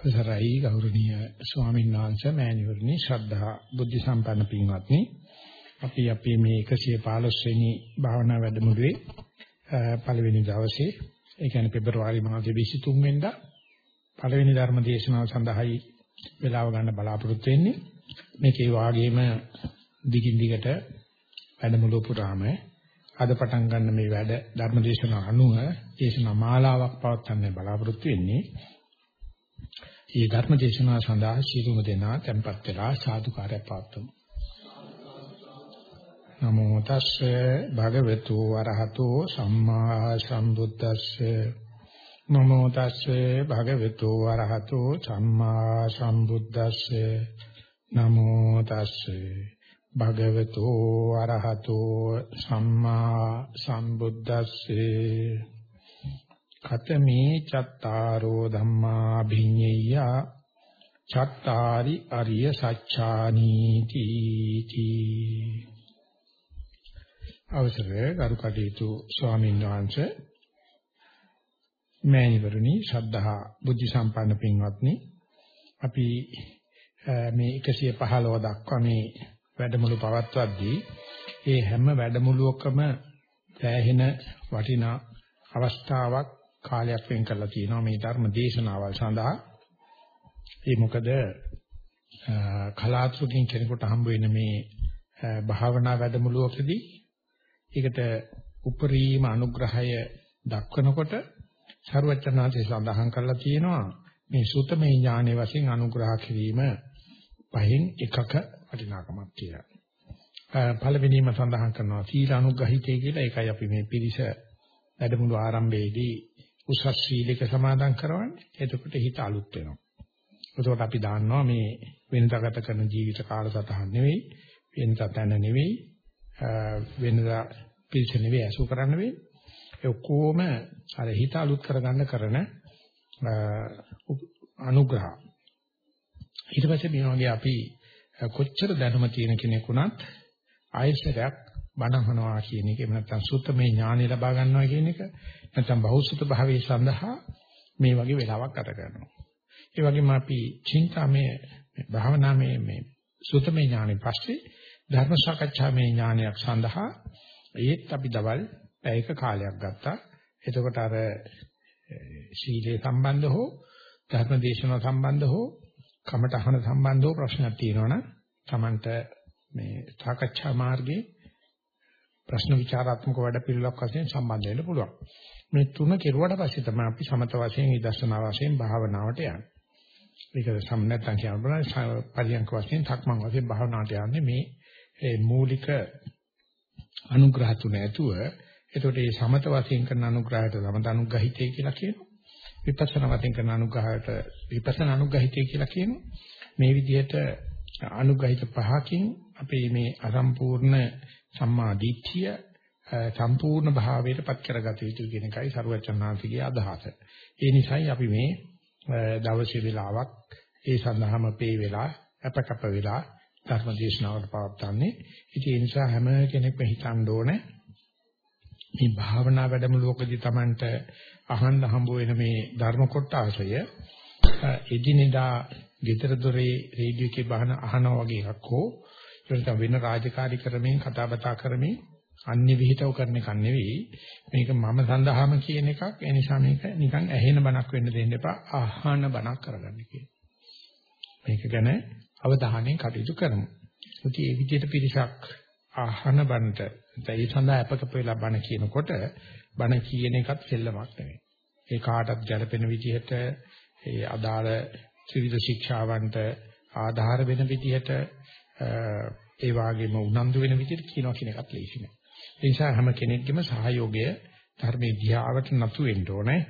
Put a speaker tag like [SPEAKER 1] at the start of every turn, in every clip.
[SPEAKER 1] අවසරයි ගෞරවනීය ස්වාමීන් වහන්සේ මෑණිවරණි ශ්‍රද්ධා බුද්ධ සම්පන්න පින්වත්නි. අපි අපේ මේ 115 වෙනි භාවනා වැඩමුළුවේ පළවෙනි දවසේ ඒ කියන්නේ පෙබරවාරි මාසයේ 23 වෙනිදා පළවෙනි ධර්ම දේශනාව සඳහායි වේලාව ගන්න බලාපොරොත්තු වෙන්නේ. මේකේ වාගේම දිගින් දිගට වැඩමුළුව පුරාම අද පටන් ගන්න මේ වැඩ ධර්ම දේශනාව අනුව දේශනා මාලාවක් පවත්වන්න බලාපොරොත්තු වෙන්නේ. මේ ධර්ම දේශනාව සඳහා ශීලුම දෙනා tempත් වෙලා සාදුකාරය පවත්වමු. නමෝ තස්සේ භගවතු වරහතෝ සම්මා සම්බුද්දස්සේ. නමෝ තස්සේ භගවතු වරහතෝ සම්මා සම්බුද්දස්සේ. නමෝ තස්සේ භගවතු වරහතෝ සම්මා සම්බුද්දස්සේ. කතමේ චත්තාරෝ ධම්මා භිඤ්ඤය චත්තාරි අරිය සච්ඡානි තීති. අවසරේ ගරු කටයුතු ස්වාමීන් වහන්සේ මෑණිවරුනි ශ්‍රද්ධා බුද්ධ සම්පන්න පින්වත්නි අපි මේ 115 දක්වා මේ වැඩමුළු පවත්වද්දී ඒ හැම වැඩමුළුවකම සෑහෙන වටිනා අවස්ථාවක් කාලයක් වෙන් කරලා තියෙනවා මේ ධර්ම දේශනාවල් සඳහා. ඒ මොකද කලාතුරකින් කෙනෙකුට හම්බ වෙන මේ භාවනා වැඩමුළුවකදී ඒකට උපරිම අනුග්‍රහය දක්වනකොට ਸਰවචනාංශය සඳහන් කරලා තියෙනවා මේ සුතමේ ඥානෙ වශයෙන් අනුග්‍රහ කිරීම පහෙන් එකක වටිනාකමක් කියලා. පළවෙනිම සඳහන් කරනවා සීල අනුග්‍රහිතය කියලා. ඒකයි අපි මේ පිරිස වැඩමුළු ආරම්භයේදී උසස් සීලයක සමාදන් කරවන්නේ. එතකොට හිත අලුත් වෙනවා. එතකොට අපි දන්නවා මේ වෙනදා ගත කරන ජීවිත කාලසටහන් නෙවෙයි, වෙනදා තැන නෙවෙයි, වෙනදා පිළිස නෙවෙයි අසු කරන්න වෙන්නේ. ඒ ඔක්කොම අර හිත අලුත් කරගන්න කරන අනුග්‍රහ. ඊට පස්සේ මේ වගේ අපි කොච්චර දැනුම තියෙන කෙනෙක් වුණත් ආයශරයක් බණහනවා කියන එක එහෙම නැත්නම් සුත්තමේ ඥානෙ ලබා ගන්නවා කියන එක නැත්නම් බහුසුත භාවයේ සඳහා මේ වගේ වෙලාවක් ගත කරනවා. ඒ වගේම අපි චින්තාමය භාවනාමය මේ සුත්තමේ ඥානෙ පස්සේ ධර්ම සාකච්ඡාමය ඥානයක් සඳහා ඒත් අපි දවල් පැයක කාලයක් ගත්තා. එතකොට අර සීලේ සම්බන්ධ හෝ ධර්ම දේශනාව සම්බන්ධ හෝ කමටහන සම්බන්ධව ප්‍රශ්නක් තියෙනවනම් Tamanට මේ සාකච්ඡා මාර්ගයේ ප්‍රශ්න විචාරාත්මක වැඩ පිළිලක් වශයෙන් සම්බන්ධ වෙන්න පුළුවන්. මේ තුන කෙරුවට පස්සේ තමයි අපි සමත වශයෙන් විදර්ශනා වශයෙන් භාවනාවට යන්නේ. මේක සම් නැත්නම් කියන බලන්න පරියන්ක වශයෙන් තක්මන් වශයෙන් භාවනාවට යන්නේ මේ මූලික අනුග්‍රහ තුන ඇතුව එතකොට මේ සමත වශයෙන් කරන අනුග්‍රහයට සමත අනුග්‍රහිතය කියලා කියනවා. විපස්සනා වශයෙන් කරන අනුග්‍රහයට විපස්සනා අනුග්‍රහිතය කියලා කියනවා. මේ විදිහට අනුග්‍රහිත පහකින් අපේ මේ අසම්පූර්ණ සම්මා දිට්ඨිය සම්පූර්ණ භාවයට පත් කරගත යුතු කියන එකයි සරුවචනාංශිකේ අදහස. ඒ නිසායි අපි මේ දවසේ වෙලාවක් ඒ සඳහාම පේ වෙලා අපකප වෙලා ධර්ම දේශනාවට පවත්වන්නේ. ඉතින් ඒ නිසා හැම කෙනෙක්ම හිතන්න ඕනේ මේ භාවනා වැඩමුළුවකදී Tamanට අහන්න හම්බ වෙන මේ ධර්ම කොටාසය එදිනෙදා ගෙදර දොරේ රේඩියෝ එකේ බහන අහනවා වගේ එකක් හෝ ඒකට වෙන රාජකාරී ක්‍රමයෙන් කතා බතා කරමින් අන්‍ය විහිතව කරන එකක් නෙවෙයි. මේක මම සඳහාම කියන එකක්. ඒ නිසා මේක නිකන් ඇහෙන බණක් වෙන්න දෙන්න එපා. අහන බණක් කරගන්න කියන මේක ගැන අවධානයෙන් කටයුතු කරමු. ඉතින් මේ විදිහට පිරිසක් අහන බණට ඒ සඳහා අපකප වෙලා බණ කියනකොට බණ කියන එකත් සෙල්ලමක් නෙවෙයි. ඒ කාටත් ගැළපෙන විදිහට ඒ අදාළ ත්‍රිවිධ ශික්ෂාවන්ට ආධාර වෙන විදිහට ඒ වගේම උනන්දු වෙන විදිහට කියනවා කියන එකත් ලේසි නෑ. ඒ නිසා හැම කෙනෙක්ගේම සහයෝගය ධර්මයේ දිහාවට නතු වෙන්න ඕනේ.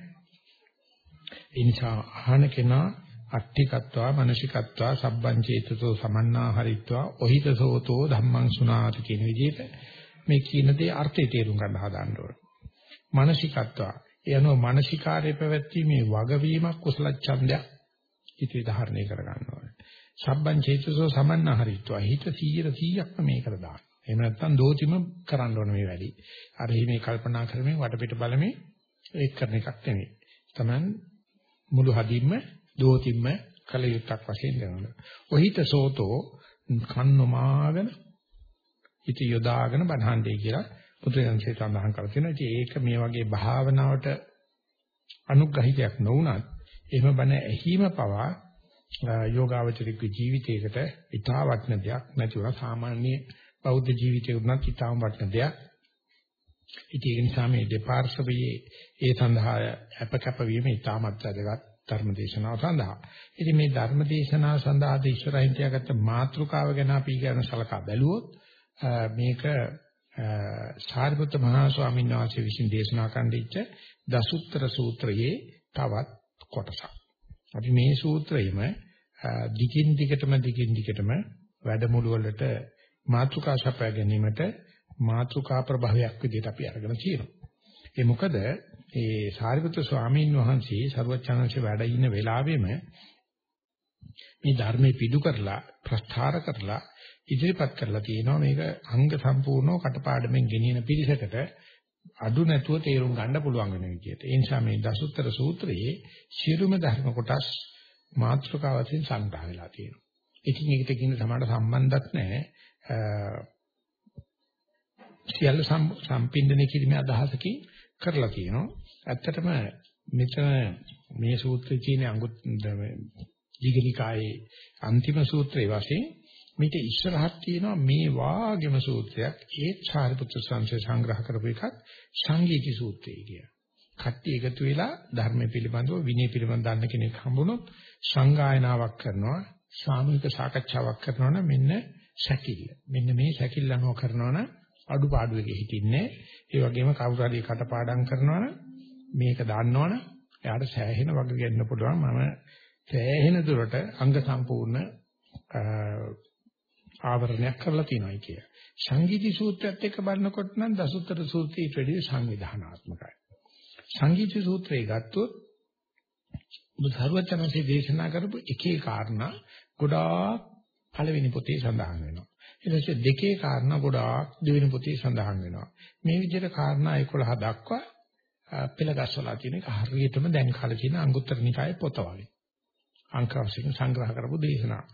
[SPEAKER 1] ඒ නිසා අහන කෙනා අට්ඨිකත්වා මනසිකත්වා සබ්බං චේතසෝ සමන්නා හරිත්වා ඔහිතසෝතෝ ධම්මං සුනාති කියන විදිහට මේ කියන දේ අර්ථය තේරුම් ගන්න හදාන්න ඕනේ. මනසිකත්වා ඒ අනුව මානසිකාර්ය පැවැත්වීමේ වගවීමක් කුසල ඡන්දයක් ඉතිරි ධාරණය කර ගන්න ඕනේ. සබ්බං චේතසෝ සමන්නහරිත්වා හිත 100%ක්ම මේකට දාන්න. එහෙම නැත්නම් දෝතිම කරන්න ඕනේ මේ වැඩි. අර මේ කල්පනා කරමින් වටපිට බලමින් ඒක කරන එකක් නෙමෙයි. Taman මුළු හදින්ම දෝතිම්ම කල යුත්තක් වශයෙන් දෙනවා. ඔහිත සෝතෝ කන්නමාගෙන හිත යොදාගෙන බණහන්දේ කියලා පුදුරයන්සේ සඳහන් කරලා තියෙනවා. ඉතින් ඒක මේ වගේ භාවනාවට අනුග්‍රහිතයක් නොවුනත් එහෙම බණ ඇහිම පවා යෝගාවචරික ජීවිතයකට ඉතා වටින දෙයක් නැතිව සාමාන්‍ය බෞද්ධ ජීවිතේ උනත් ඉතාම වටින දෙයක්. ඉතින් ඒ නිසා මේ දෙපාර්ශවයේ ඒ සඳහා අපකප වීම ඉතාමත් වැදගත් ධර්ම දේශනාව සඳහා. ඉතින් මේ ධර්ම දේශනාව සඳහා අද ඉස්සරහින් තියාගත්ත මාතෘකාව ගැන අපි කියන සලකා බැලුවොත් මේක සාරිපුත්ත මහා ස්වාමීන් වහන්සේ විසින් දේශනා කණ්ඩිච්ච දසුත්තර සූත්‍රයේ තවත් කොටසක්. අපි මේ සූත්‍රයේම දිගින් දිගටම දිගින් දිගටම වැඩමුළු වලට මාතෘකා සපයා ගැනීමට මාතෘකා ප්‍රභවයක් විදිහට අපි අරගෙන තියෙනවා. ඒ මොකද ඒ සාරිපුත්‍ර ස්වාමීන් වහන්සේ ਸਰවචනංශේ වැඩ ඉන්න වෙලාවෙම මේ ධර්මයේ පිටු කරලා ප්‍රස්ථාර කරලා ඉදිරිපත් කරලා තියෙනවා මේක අංග සම්පූර්ණව කටපාඩමින් ගෙනියන පිළිසකට අඩු නැතුව තේරුම් ගන්න පුළුවන් වෙන විදිහට. ඒ නිසා මේ දසුත්තර සූත්‍රයේ සියලුම ධර්ම කොටස් මාතෘකාව වශයෙන් සංග්‍රහ වෙලා තියෙනවා. ඉතින් ඒකට කියන සමාන සම්බන්ධයක් නැහැ. සියල්ල සම්පින්දනය කිරීමේ අදහසකින් කරලා තියෙනවා. ඇත්තටම මෙතන මේ සූත්‍රයේ තියෙන අඟුත් දීගනිකායේ අන්තිම සූත්‍රයේ වශයෙන් මේක ඉස්සරහට තියෙනවා මේ වාගේම සූත්‍රයක් ඒ සාරිපුත්‍ර සංසය සංග්‍රහ කරපු එකක් සංගීති සූත්‍රය කිය. කට්ටිය එකතු වෙලා ධර්ම පිළිබඳව විනය පිළිබඳව දන්න කෙනෙක් හම්බුනොත් සංගායනාවක් කරනවා සාමූහික සාකච්ඡාවක් කරනවා නම් මෙන්න සැකිල්ල. මෙන්න මේ සැකිල්ල අනුව කරනවා නම් අඩුපාඩුවක හිටින්නේ. ඒ වගේම කවුරු හරි කටපාඩම් කරනවා නම් මේක දන්නවනම් එයාට සෑහෙන වග ගන්න පුළුවන්. මම සෑහෙන දුරට අංග සම්පූර්ණ ආවරණයක් කරලා තියෙනවායි කිය. සංගීති සූත්‍රයත් එක්ක බලනකොට නම් දසුත්තර සූත්‍රය ඊට වැඩිය සංවිධානාත්මකයි. සංගීති සූත්‍රය ගත්තොත් බුදුහරුවචනසේ දේශනා කරපු එකේ කාරණා ගොඩාක් පළවෙනි පොතේ සඳහන් වෙනවා. ඊට පස්සේ දෙකේ කාරණා ගොඩාක් දෙවෙනි පොතේ සඳහන් වෙනවා. මේ විදිහට කාරණා 11 දක්වා පෙළගස්සලා තියෙන එක හරියටම දැන් කාලේ තියෙන අංගුත්තර නිකායේ පොත වගේ. අංක වශයෙන් සංග්‍රහ කරපු දේශනා.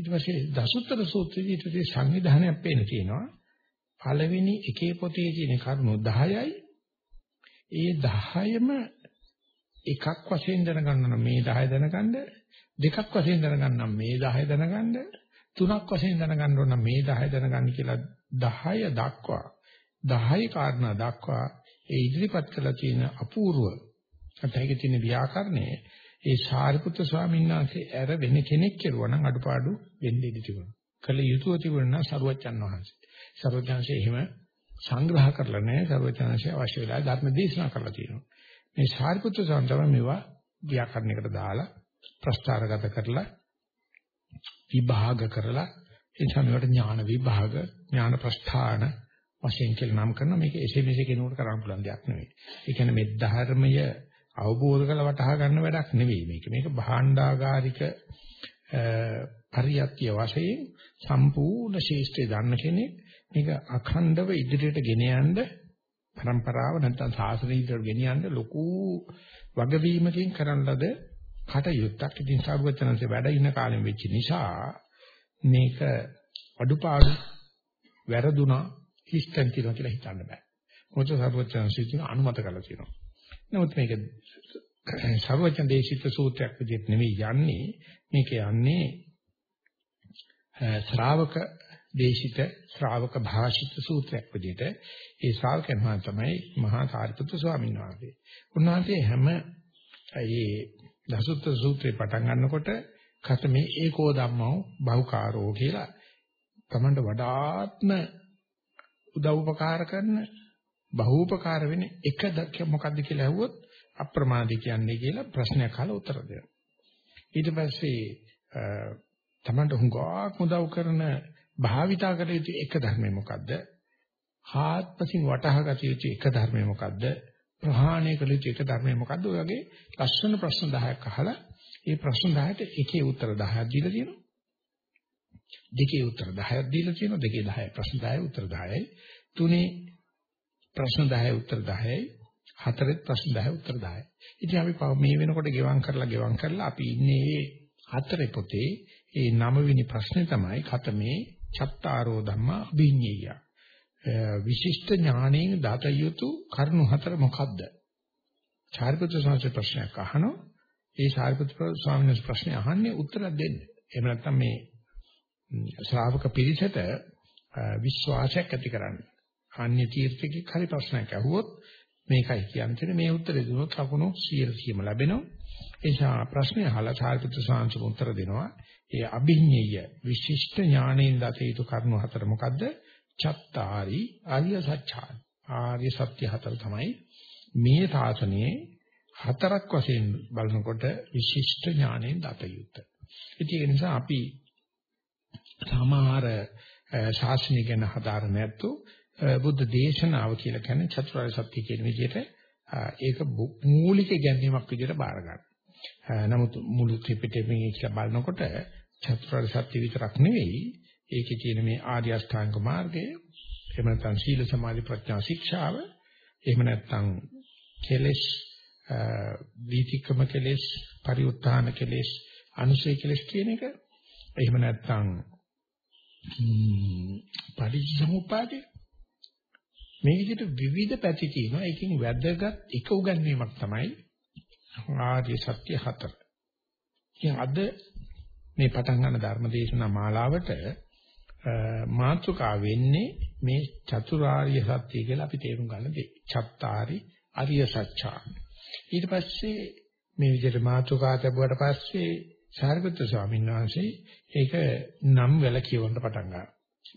[SPEAKER 1] ඊට පස්සේ දසුත්තර සූත්‍රයේ ඊටදී සංවිධානයක් පේන තියෙනවා. පළවෙනි එකේ පොතේ තියෙන කරුණු 10යි. ඒ 10ම එකක් වශයෙන් දැනගන්න නම් මේ 10 දැනගන්න දෙකක් වශයෙන් දැනගන්න මේ 10 දැනගන්න තුනක් වශයෙන් දැනගන්න ඕන මේ 10 දැනගන්න කියලා 10 දක්වා 10 කාරණා දක්වා ඒ ඉදිරිපත් කළ තියෙන අපූර්ව අතහැගේ තියෙන ව්‍යාකරණය ඒ සාරිපුත්‍ර ස්වාමීන් වහන්සේ ඇර වෙන කෙනෙක් කෙරුවා නම් අඩුපාඩු වෙන්න ඉඩ තිබුණා. කළ යුතුව තිබුණා නම් සරුවච්චන් වහන්සේ. සරුවච්චන්සේ එහෙම සංග්‍රහ කරලා නැහැ. සරුවච්චන්සේ අවශ්‍ය වෙලාව ධර්ම දේශනා කරලා තියෙනවා. මේ සාරිපුත්‍ර ස්වාමීන් වහන්සේ මේවා ව්‍යාකරණයකට දාලා ප්‍රස්තාරගත කරලා විභාග කරලා ඒ සමයට ඥාන විභාග ඥාන ප්‍රස්ථාන වශයෙන් කියලා නම් කරන මේක එසේ මෙසේ කෙනෙකුට කරන්න පුළුවන් දෙයක් නෙවෙයි. ඒ කියන්නේ මේ ධර්මය අවබෝධ කරලා වටහා ගන්න වැඩක් නෙවෙයි මේක. මේක භාණ්ඩාගාරික පරියත්‍ය වශයෙන් සම්පූර්ණ ශේෂ්ත්‍රය දන්න කෙනෙක් මේක අඛණ්ඩව ඉදිරියට ගෙන යන්න પરම්පරාව නැත්නම් සාසනය ඉදිරියට ගෙන යන්න ලොකු වගවීමකින් කරන ලද කටයුත්තක්. ඉතින් සාරුවචනන්සේ වැඩ ඉන්න කාලෙම වෙච්ච නිසා මේක අඩුපාඩු වැරදුනා හිස්තන් තියනවා කියලා හිතන්න බෑ. මොකද සාරුවචනන්සේ කියන අනුමත කරලා තියෙනවා. නමුත් මේක සර්වචන් දේශිත සූත්‍රයක් විදිහට නෙවෙයි යන්නේ මේක යන්නේ ශ්‍රාවක දේශිත ශ්‍රාවක භාෂිත සූත්‍රයක් විදිහට ඒ ශ්‍රාවකයන් වහන්සේ තමයි මහා සාරිපුත්‍ර ස්වාමීන් වහන්සේ. උන්වහන්සේ හැම ඒ දසුත්‍ර සූත්‍රේ පටන් ගන්නකොට කතමේ ඒකෝ ධම්මෝ බහුකාරෝ කියලා තමන්ට වඩාත්ම උදව් උපකාර කරන බහූපකාර වෙන එක මොකද්ද කියලා ඇහුවොත් අප්‍රමාදී කියන්නේ කියලා ප්‍රශ්නයක් අහලා උත්තර දෙනවා. ඊට පස්සේ තමන්ට හුඟක් උදව් කරන භාවිතා කළ යුතු එක ධර්මය මොකද්ද? හාත්පසින් වටහා ගත යුතු එක ධර්මය මොකද්ද? ප්‍රහාණය කළ යුතු එක ධර්මය මොකද්ද? ඔය වගේ ලස්සන ප්‍රශ්න 10ක් අහලා ඒ ප්‍රශ්න 10ට එකේ උත්තර 10ක් දීලා තියෙනවා. දෙකේ උත්තර 10ක් දීලා තියෙනවා. දෙකේ 10 ප්‍රශ්න 10යි උත්තර 10යි. තුනේ ප්‍රශ්න 10යි උත්තර 10යි හතරෙත් ප්‍රශ්න 10 උත්තර 10. ඉතින් අපි මේ වෙනකොට ගෙවම් කරලා ගෙවම් කරලා අපි ඉන්නේ මේ හතරේ පොතේ ඒ නවවෙනි ප්‍රශ්නේ තමයි කතමේ චත්තාරෝ ධම්මා අභිඤ්ඤය. විශිෂ්ට ඥාණයෙන් දත යුතු කරුණු හතර මොකද්ද? චාරිපුත්‍ර ස්වාමීන් ප්‍රශ්නයක් අහනවා. ඒ චාරිපුත්‍ර ස්වාමීන් වහන්සේ ප්‍රශ්නේ අහන්නේ උත්තර දෙන්න. එහෙම නැත්නම් මේ ශ්‍රාවක පිරිසට විශ්වාසයක් ඇති කරන්න. අන්‍ය තීර්ථකෙක් හරි ප්‍රශ්නයක් අහුවොත් මේකයි කියන්නේ මේ උත්තරේ දුන්නොත් ලකුණු 100ක්ම ලැබෙනවා. ඒ නිසා ප්‍රශ්නේ අහලා සාරිපුත්‍ර සාංශක උත්තර දෙනවා. ඒ අභිඤ්ඤය විශිෂ්ට ඥාණයෙන් දත යුතු කරුණු හතර මොකද්ද? චත්තාරි ආර්ය සත්‍යාරි. ආර්ය සත්‍ය හතර තමයි මේ තාසනයේ හතරක් වශයෙන් බලනකොට විශිෂ්ට ඥාණයෙන් දත යුත්තේ. ඉතින් ඒ නිසා අපි සමහර ශාස්ත්‍රණික ගැන හදාරන්නේ නැත්තු බුද්ධ දේශනාව කියලා කියන්නේ චතුරාර්ය සත්‍ය කියන විදිහට ඒක මූලික ගැන්වීමක් විදිහට බාර ගන්න. නමුත් මුළු ත්‍රිපිටකයෙන් කියලා බලනකොට චතුරාර්ය සත්‍ය විතරක් නෙවෙයි ඒකේ තියෙන මේ ආර්ය අෂ්ටාංග මාර්ගය එහෙම නැත්නම් සීල සමාධි ප්‍රඥා ශික්ෂාව එහෙම නැත්නම් කෙලෙස් වීතික්‍රම කෙලෙස් පරිඋත්ථාන කෙලෙස් අනුසය කෙලෙස් කියන එක එහෙම නැත්නම් පටිච්චසමුප්පාදේ මේ විදිහට විවිධ පැති තියෙනවා. ඒකෙන් වැදගත් එක උගන්වීමක් තමයි ආර්ය සත්‍ය හතර. ඉතින් අද මේ පටන් ගන්න ධර්මදේශනා මාලාවට මාතෘකා වෙන්නේ මේ චතුරාර්ය සත්‍ය කියලා අපි තේරුම් ගන්න දේ. චත්තාරි අරිය සත්‍යා. ඊට පස්සේ මේ විදිහට මාතෘකා ලැබුවට පස්සේ සාරිපුත්‍ර ස්වාමීන් වහන්සේ ඒක නම් වල කියවන්න පටන් ගන්නවා.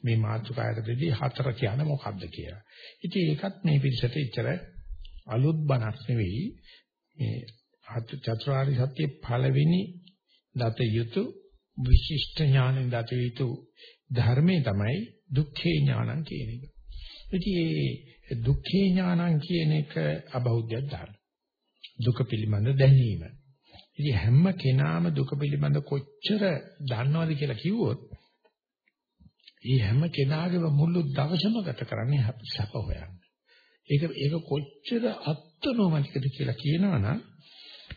[SPEAKER 1] මේ මාතෘකාවකදී හතර කියන්නේ මොකක්ද කියලා. ඉතින් ඒකත් මේ පිළිසෙට ඉතර අලුත් බණක් නෙවෙයි. මේ චතුරාර්ය සත්‍ය පළවෙනි දත යුතු විශිෂ්ට ඥානෙන් දත යුතු ධර්මයේ තමයි දුක්ඛේ ඥානං කියන එක. ඉතින් මේ දුක්ඛේ ඥානං කියන එක අබෞද්ධ ධර්ම. දුක පිළිබඳ දැනීම. ඉතින් හැම කෙනාම දුක පිළිබඳ කොච්චර දන්නවද කියලා කිව්වොත් ඒ හැම කෙනාගේම මුළු දවසම ගත කරන්නේ සැප හොයන්න. ඒක ඒක කොච්චර අත්නොමතිකද කියලා කියනවනම්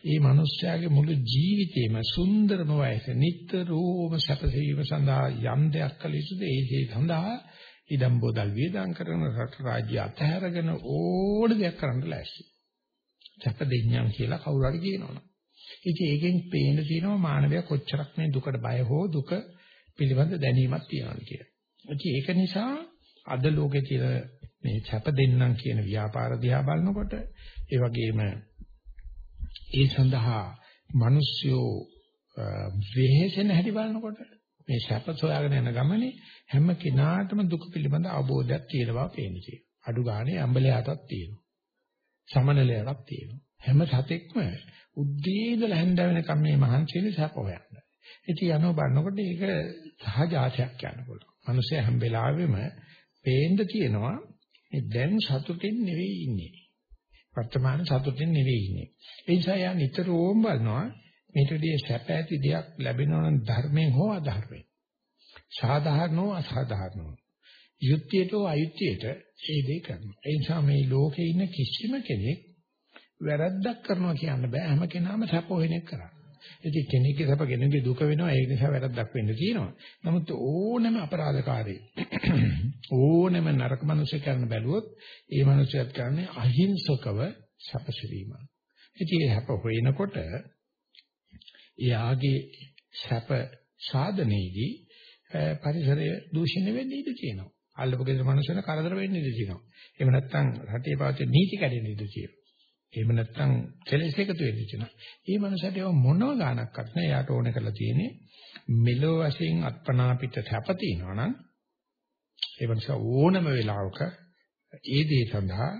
[SPEAKER 1] ඒ මිනිස්යාගේ මුළු ජීවිතේම සුන්දරම වයස නිට්ටරෝම සැපසීම සඳහා යම් දෙයක් කළ යුතුද ඒ දේ සඳහා ඉදම් බෝදල් වේදම් කරන රට රාජ්‍ය අතහැරගෙන ඕන දෙයක් කරන්න ලෑස්ති. සැප දෙඤ්ඤම් කියලා කවුරු හරි කියනවනේ. ඉතින් ඒකෙන් පේන තියෙනවා මානවය කොච්චරක් මේ දුකට බය හෝ දුක පිළිබඳ දැනීමක් තියනවාද කියලා. ඒක නිසා අද ලෝකේ තියෙන මේ සැප දෙන්නම් කියන ව්‍යාපාර දිහා බලනකොට ඒ වගේම ඒ සඳහා මිනිස්සු වෙහෙසෙන හැටි බලනකොට මේ සැප සොයාගෙන යන ගමනේ හැම කෙනාටම දුක පිළිබඳ අවබෝධයක් තියෙනවා පේන්නේ. අඩු ගානේ අඹලයටත් තියෙනවා. සමනලයටත් තියෙනවා. හැම සතෙක්ම උද්දී ඉඳලා හැන්ද වෙනකම් මේ මහන්සියනේ සැප හොයන්න. ඉතින් යනෝ බලනකොට ඒක සහජාතයක් යන පුළුවන්. මිනිස්සු හැම වෙලාවෙම පේන්න තියෙනවා මේ දැන් සතුටින් නෙවෙයි ඉන්නේ. වර්තමාන සතුටින් නෙවෙයි ඉන්නේ. ඒ නිසා යා නිතරම බලනවා මේටදී සැප ඇති දෙයක් ලැබෙනවා නම් ධර්මයෙන් හෝ අධර්මයෙන්. සාධාරණව අසාධාරණව. යුක්තියට හෝ අයුක්තියට ඒ දේ කරනවා. ඒ නිසා මේ ලෝකේ ඉන්න කිසිම කෙනෙක් වැරද්දක් කරනවා කියන්න බෑ. හැම කෙනාම සැප හොයන එක කරන්නේ. ඉතින් කෙනෙක්ගේ සැප කෙනෙකුගේ දුක වෙනවා ඒ නිසා වැරද්දක් වෙන්න තියෙනවා. නමුත් ඕනෑම අපරාධකාරී ඕනෑම නරක මිනිස්සු කරන බැලුවොත් ඒ මිනිස්සුත් කරන්නේ අහිංසකව සැපසීම. ඉතින් ඒ හැප හොයනකොට එයාගේ සැප සාධනයේදී පරිසරය දූෂණය වෙන්න ඉඩ තියෙනවා. අල්ලපු ගෙදර මිනිස්සුන්ට කරදර වෙන්න ඉඩ තියෙනවා. එහෙම නැත්නම් රටේ පවතින නීති කැඩෙන්න ඉඩ තියෙනවා. එහෙම නැත්නම් කෙලෙස් එකතු වෙන්න තියෙනවා. ඒ මනසට ඒව මොනව ගානක්වත් නෑ. යාට ඕනේ කරලා තියෙන්නේ මෙලෝ වශයෙන් අත්පනා පිට සැප තියෙනවා නම් ඒ මනස ඕනම වෙලාවක ඒ දේ සඳහා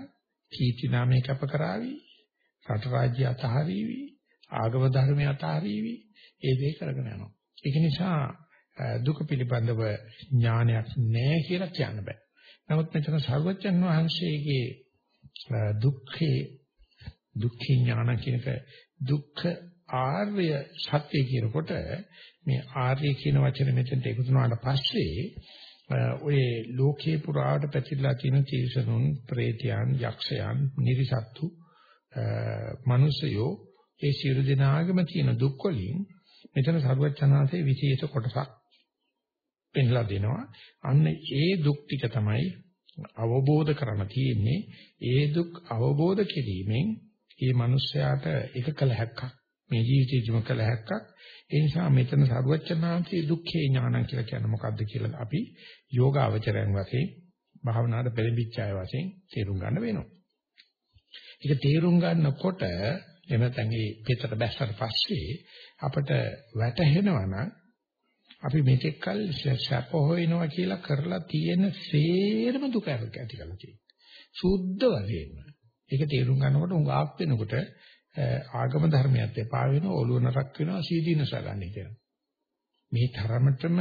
[SPEAKER 1] කීර්ති නාමය කැප කරાવી රට රාජ්‍ය අතහරීවි ආගම ධර්මය අතහරීවි ඒ දේ කරගෙන යනවා. ඒක නිසා දුක පිළිබඳව ඥානයක් නැහැ කියලා කියන්න බෑ. නමුත් මෙතන සර්වජන් වහන්සේගේ දුක්ඛේ දුක්ඛ ඥාන කියනක දුක්ඛ ආර්ය සත්‍ය කියනකොට මේ ආර්ය කියන වචනේ මෙතෙන්ට එකතු වුණාට පස්සේ ඔය ලෝකේ පුරාට පැතිරලා තියෙන තීසනුන්, പ്രേතයන්, යක්ෂයන්, නිරිසත්තු මිනිසයෝ ඒ සියලු දෙනාගම තියෙන දුක් වලින් මෙතන සරුවචනාංශයේ විශේෂ කොටසක් පෙන්ලා දෙනවා. අන්න ඒ දුක් ටික තමයි අවබෝධ කරගන්න තියෙන්නේ. ඒ දුක් අවබෝධ කිරීමෙන් මේ මිනිස්යාට එක කල හැක්කක් මේ ජීවිතේදිම කල හැක්කක්. ඒ නිසා මෙතන සරුවචනාංශයේ දුක්ඛේ ඥානං කියලා කියන්නේ මොකද්ද කියලා අපි යෝගාවචරයන් වශයෙන් භාවනාවට පෙළඹිච්ච අය වශයෙන් තේරුම් ගන්න වෙනවා. ඒක තේරුම් ගන්නකොට එහෙම නැත්නම් මේ පිටට බැස්සට පස්සේ අපිට වැටහෙනවා නම් අපි මෙතෙක් කල් සැප හොයනවා කියලා කරලා තියෙන සේරම දුක ඇති කරලා තියෙනවා. සුද්ධ වශයෙන්ම. ඒක තේරුම් ගන්නකොට උඟාක් වෙනකොට ආගම ධර්මයක් එපා වෙනවා ඔළුව නරක් වෙනවා සීදීනස ගන්න කියන. මේ තරමටම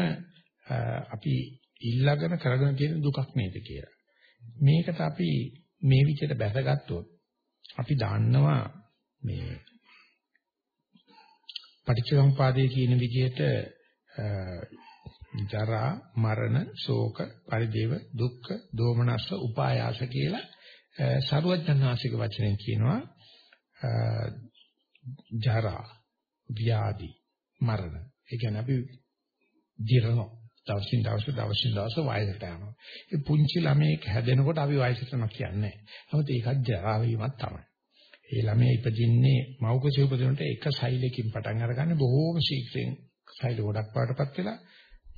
[SPEAKER 1] අපි ඉල්ලගෙන කරගෙන තියෙන දුකක් නේද කියලා. මේකට අපි මේ විදිහට බැසගත්තොත් අපි දන්නවා මේ පටිච්චසමුපාදයේ කියන විදිහට ජරා මරණ ශෝක පරිදේව දුක්ඛ දෝමනස්ස උපායාස කියලා සරුවඥාසික වචනෙන් කියනවා ජරා ව්‍යාධි මරණ. ඒ කියන්නේ අපි දිරනවා. දවසින් දවස දවසින් දවස වයසට යනවා. ඒ පුංචි ළමයෙක් හැදෙනකොට අපි වයසට යනවා කියන්නේ. නමුත් ඒකත් ජරා වීමක් තමයි. ඒ ළමයා ඉපදින්නේ මව්කුසේ උපදිනකොට එක සෛලයකින් පටන් අරගන්නේ බොහෝම ශීඝ්‍රයෙන් සෛල ගොඩක් පාටපත් වෙලා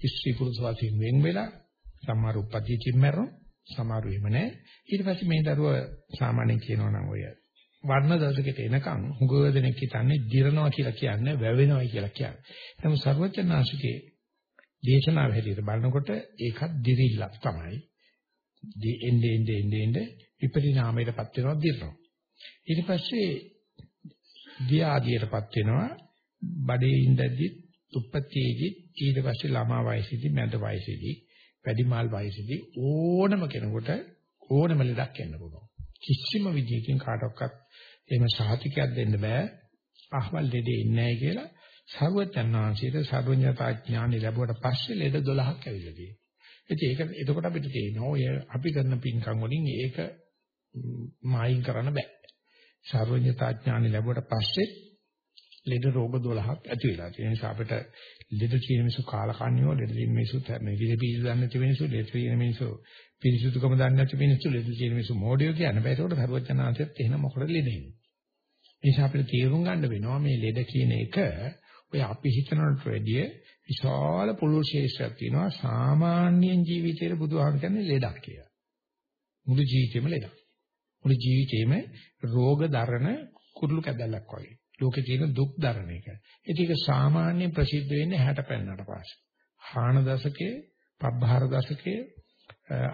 [SPEAKER 1] ස්ත්‍රී පුරුෂ වාසීන් වෙන් වෙලා සමහර උපදීකින් මැරෙනවා සමහරු එහෙම නැහැ ඊට පස්සේ මේ දරුව සාමාන්‍යයෙන් කියනවා නම් ඔය වර්ණ දශකයට එනකන් හුඟ දෙනෙක් හිතන්නේ දිරනවා කියලා කියන්නේ වැවෙනවා කියලා කියන්නේ. නමුත් ਸਰවඥාසිකේ දේශනාව හැටියට බලනකොට ඒකත් දිරිල්ලක් තමයි. දී එන්නේ එන්නේ එන්නේ විපරිණාමයටපත් වෙනවා දිරනවා. ඊට පස්සේ ව්‍යාධියටපත් වෙනවා බඩේ ඉඳද්දි උප්පත්තියේදී ඊට පස්සේ ළමා වයසේදී මැද වයසේදී වැඩිමාල් වයසේදී ඕනම කෙනෙකුට ඕනම ලෙඩක් එන්න පුළුවන්. කිසිම විදියකින් කාටවත් එහෙම සාහිතිකයක් දෙන්න බෑ. අහවල් දෙදේ ඉන්නේ නැහැ කියලා සර්වඥාන්සීට සර්වඥතා ඥානෙ ලැබුවට පස්සේ ලෙඩ 12ක් ඇවිල්ලා තියෙනවා. ඒක එතකොට අපිට තේරෙනවා ඔය අපි කරන පින්කම් වලින් ඒක මායින් කරන්න බෑ. සර්වඥතා ඥානෙ ලැබුවට පස්සේ ලෙඩ රෝග 12ක් ඇති වෙලා තියෙන නිසා අපිට ලෙඩ තියෙන මිනිස්සු කාලකන්‍යෝ ලෙඩ තියෙන මිනිස්සු මේ විදිහ පිළිදු දන්නේ නැති මිනිස්සු ලෙඩ තියෙන මිනිස්සු පිරිසුදුකම දන්නේ නැති මිනිස්සු ලෙඩ තියෙන මිනිස්සු මොඩියෝ කියන්න. බෑ ඒකට සර්වඥාන්සෙත් එහෙනම් මොකටද ලෙඩෙන්නේ ඒ නිසා අපිට තේරුම් ගන්න වෙනවා මේ ලෙඩ කියන එක ඔය අපි හිතනට වැඩිය විශාල පුළුල් ශේෂයක් තියෙනවා සාමාන්‍ය ජීවිතයේ බුදුහාම කියන්නේ ලෙඩක් කියලා. මුළු ජීවිතේම ලෙඩක්. මුළු ජීවිතේම රෝග දරන කුරුළු කැදල්ලක් වගේ. ලෝකේ තියෙන දුක් දරන එක. ඒක සාමාන්‍ය ප්‍රසිද්ධ වෙන්නේ 60 පෙන්නට පස්සේ. හාන දශකයේ, පබ්බහාර දශකයේ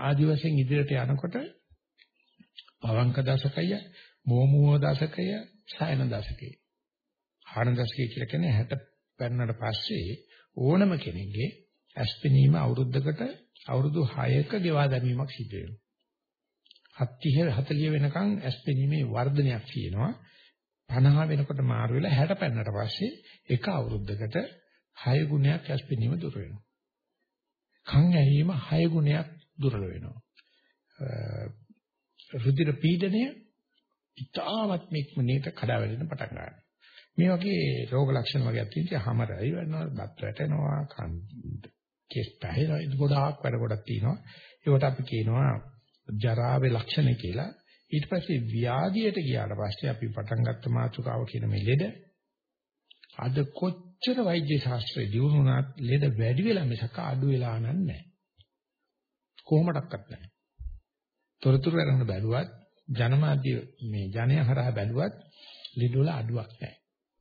[SPEAKER 1] ආදි වශයෙන් ඉදිරියට යනකොට පවංක දශකය, මෝමුව දශකය, සයන දශකය. හාන දශකය කියලා කියන්නේ 60 පෙන්නට පස්සේ ඕනම කෙනෙක්ගේ ඇස්පෙනීම අවුරුද්දකට අවුරුදු 6ක ගෙවා දැමීමක් සිදු වෙනවා. 70 40 වෙනකන් ඇස්පෙනීමේ වර්ධනයක් තියෙනවා. 50 වෙනකොට මාරු වෙලා 60 පෙන්නට පස්සේ එක අවුරුද්දකට 6 ගුණයක් ඇස්පෙනීම දුර වෙනවා. කන් ඇහිීම 6 ගුණයක් දුර්වල වෙනවා. රුධිර පීඩනය ඉතාමත් මෙක්මනේට කඩා වැටෙන පටන් ගන්නවා. මේ වගේ රෝග ලක්ෂණ වගේක් තියෙනවා. හැමරයි වෙනවා, බත් වැටෙනවා, කන් කෙස් පැහැෙනවා. ඒක ගොඩාක් වැඩ ගොඩක් තියෙනවා. ඒකට අපි කියනවා ජරාවේ ලක්ෂණ කියලා. ඊට පස්සේ ව්‍යාධියට ගියාට පස්සේ අපි පටන් ගත්ත මාතෘකාව කියන මේ ලෙඩ අද කොච්චර වෛද්‍ය ශාස්ත්‍රයේ දියුණුණත් ලෙඩ වැඩි වෙලා මිසක අඩු වෙලා නැහැ. කොහොමඩක්වත් නැහැ. තොරතුරු අරගෙන බැලුවත් ජනමාධ්‍ය මේ ජනය හරහා බැලුවත් ලෙඩ වල අඩුවක් නැහැ.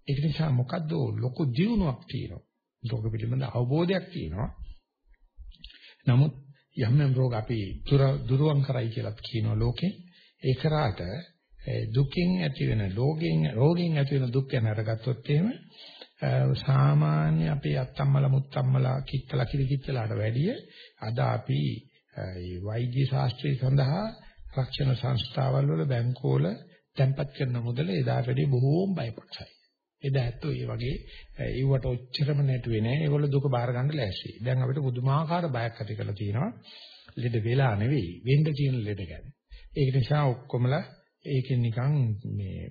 [SPEAKER 1] ඒක නිසා මොකද්ද ලොකු දියුණුවක් තියෙනවා. ලෝක පිළිබඳ අවබෝධයක් තියෙනවා. නමුත් යම් යම් රෝග අපි දුරුවන් කරයි කියලා කියනවා ලෝකේ. ඒ කරාට දුකින් ඇති වෙන රෝගෙන් රෝගෙන් ඇති වෙන දුක් ගැන අරගත්තොත් එහෙම සාමාන්‍ය අපේ අත්තම්මල මුත්තම්මලා කිත්තලා කිරිකිත්තලාට වැඩිය අද අපි මේ වෛද්‍ය ශාස්ත්‍රය සඳහා රක්ෂණ සංස්ථාවල් වල බැංකුවල තැන්පත් කරන මුදල එදා වැඩි බොහෝම බයපක්ෂයි. එදා ඇත්තෝ මේ වගේ ඒවට ඔච්චරම නැටුවේ නෑ. ඒගොල්ලෝ දුක බාර ගන්න ලෑස්ති. දැන් අපිට පුදුමාකාර බයක් ඇති කරලා තියෙනවා. ලෙඩ වෙලා නෙවෙයි වෙන්න තියෙන ලෙඩ ගැන. ඒක නිසා ඔක්කොමලා ඒකෙන් නිකන් මේ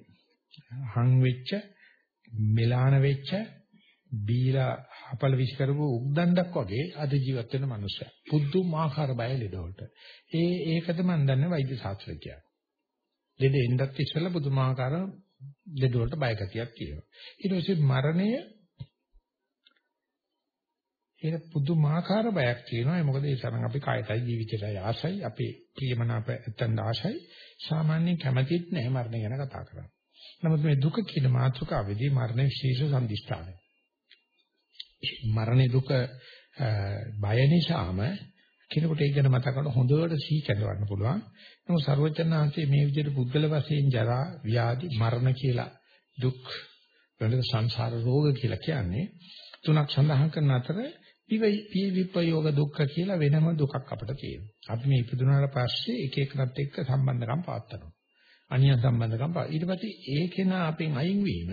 [SPEAKER 1] හං වෙච්ච, මෙලාන වෙච්ච, බීලා අපල විශ් කරපු උක්දණ්ඩක් වගේ අද ජීවත් වෙන මනුස්සයා. පුදුමාකාර බය ලෙඩවලට. ඒ ඒකද මම දන්නේ වෛද්‍ය ශාස්ත්‍රය කියන්නේ. ලෙඩ එන්නත් ඉස්සෙල්ලා පුදුමාකාර ලෙඩ වලට බය ගතියක් තියෙනවා. ඊට පස්සේ මරණය ඒක පුදුමාකාර බයක් තියෙනවා. ඒ මොකද ඒ තරම් අපි කායතයි ජීවිතයයි ආසයි, අපේ ප්‍රියමනාප ඇත්තන් ආසයි. සාමාන්‍යයෙන් කැමතිත් නැහැ මරණය ගැන කතා කරන්න. නමුත් මේ දුක කියන මාතෘකාවේදී මරණ විශේෂ සම්දිස්ථානයි. මරණේ දුක බය නිසාම කෙනෙකුට ඒක ගැන මතක කරලා හොඳට සිහි කැඳවන්න පුළුවන්. නමුත් ਸਰවඥාන්සේ මේ විදිහට පුද්ගල වශයෙන් ජරා, ව්‍යාධි, මරණ කියලා දුක් වෙනද සංසාර රෝග කියලා කියන්නේ තුනක් සඳහන් කරන අතර ඉවයි විපයෝග දුක්ඛ කියලා වෙනම දුකක් අපිට තියෙනවා. අපි මේ ඉපදුනාට පස්සේ එක එකනත් එක්ක සම්බන්ධකම් පාත්තනවා. අනියම් සම්බන්ධකම් පා. ඊට පස්සේ ඒකේන අපෙන් අයින් වීම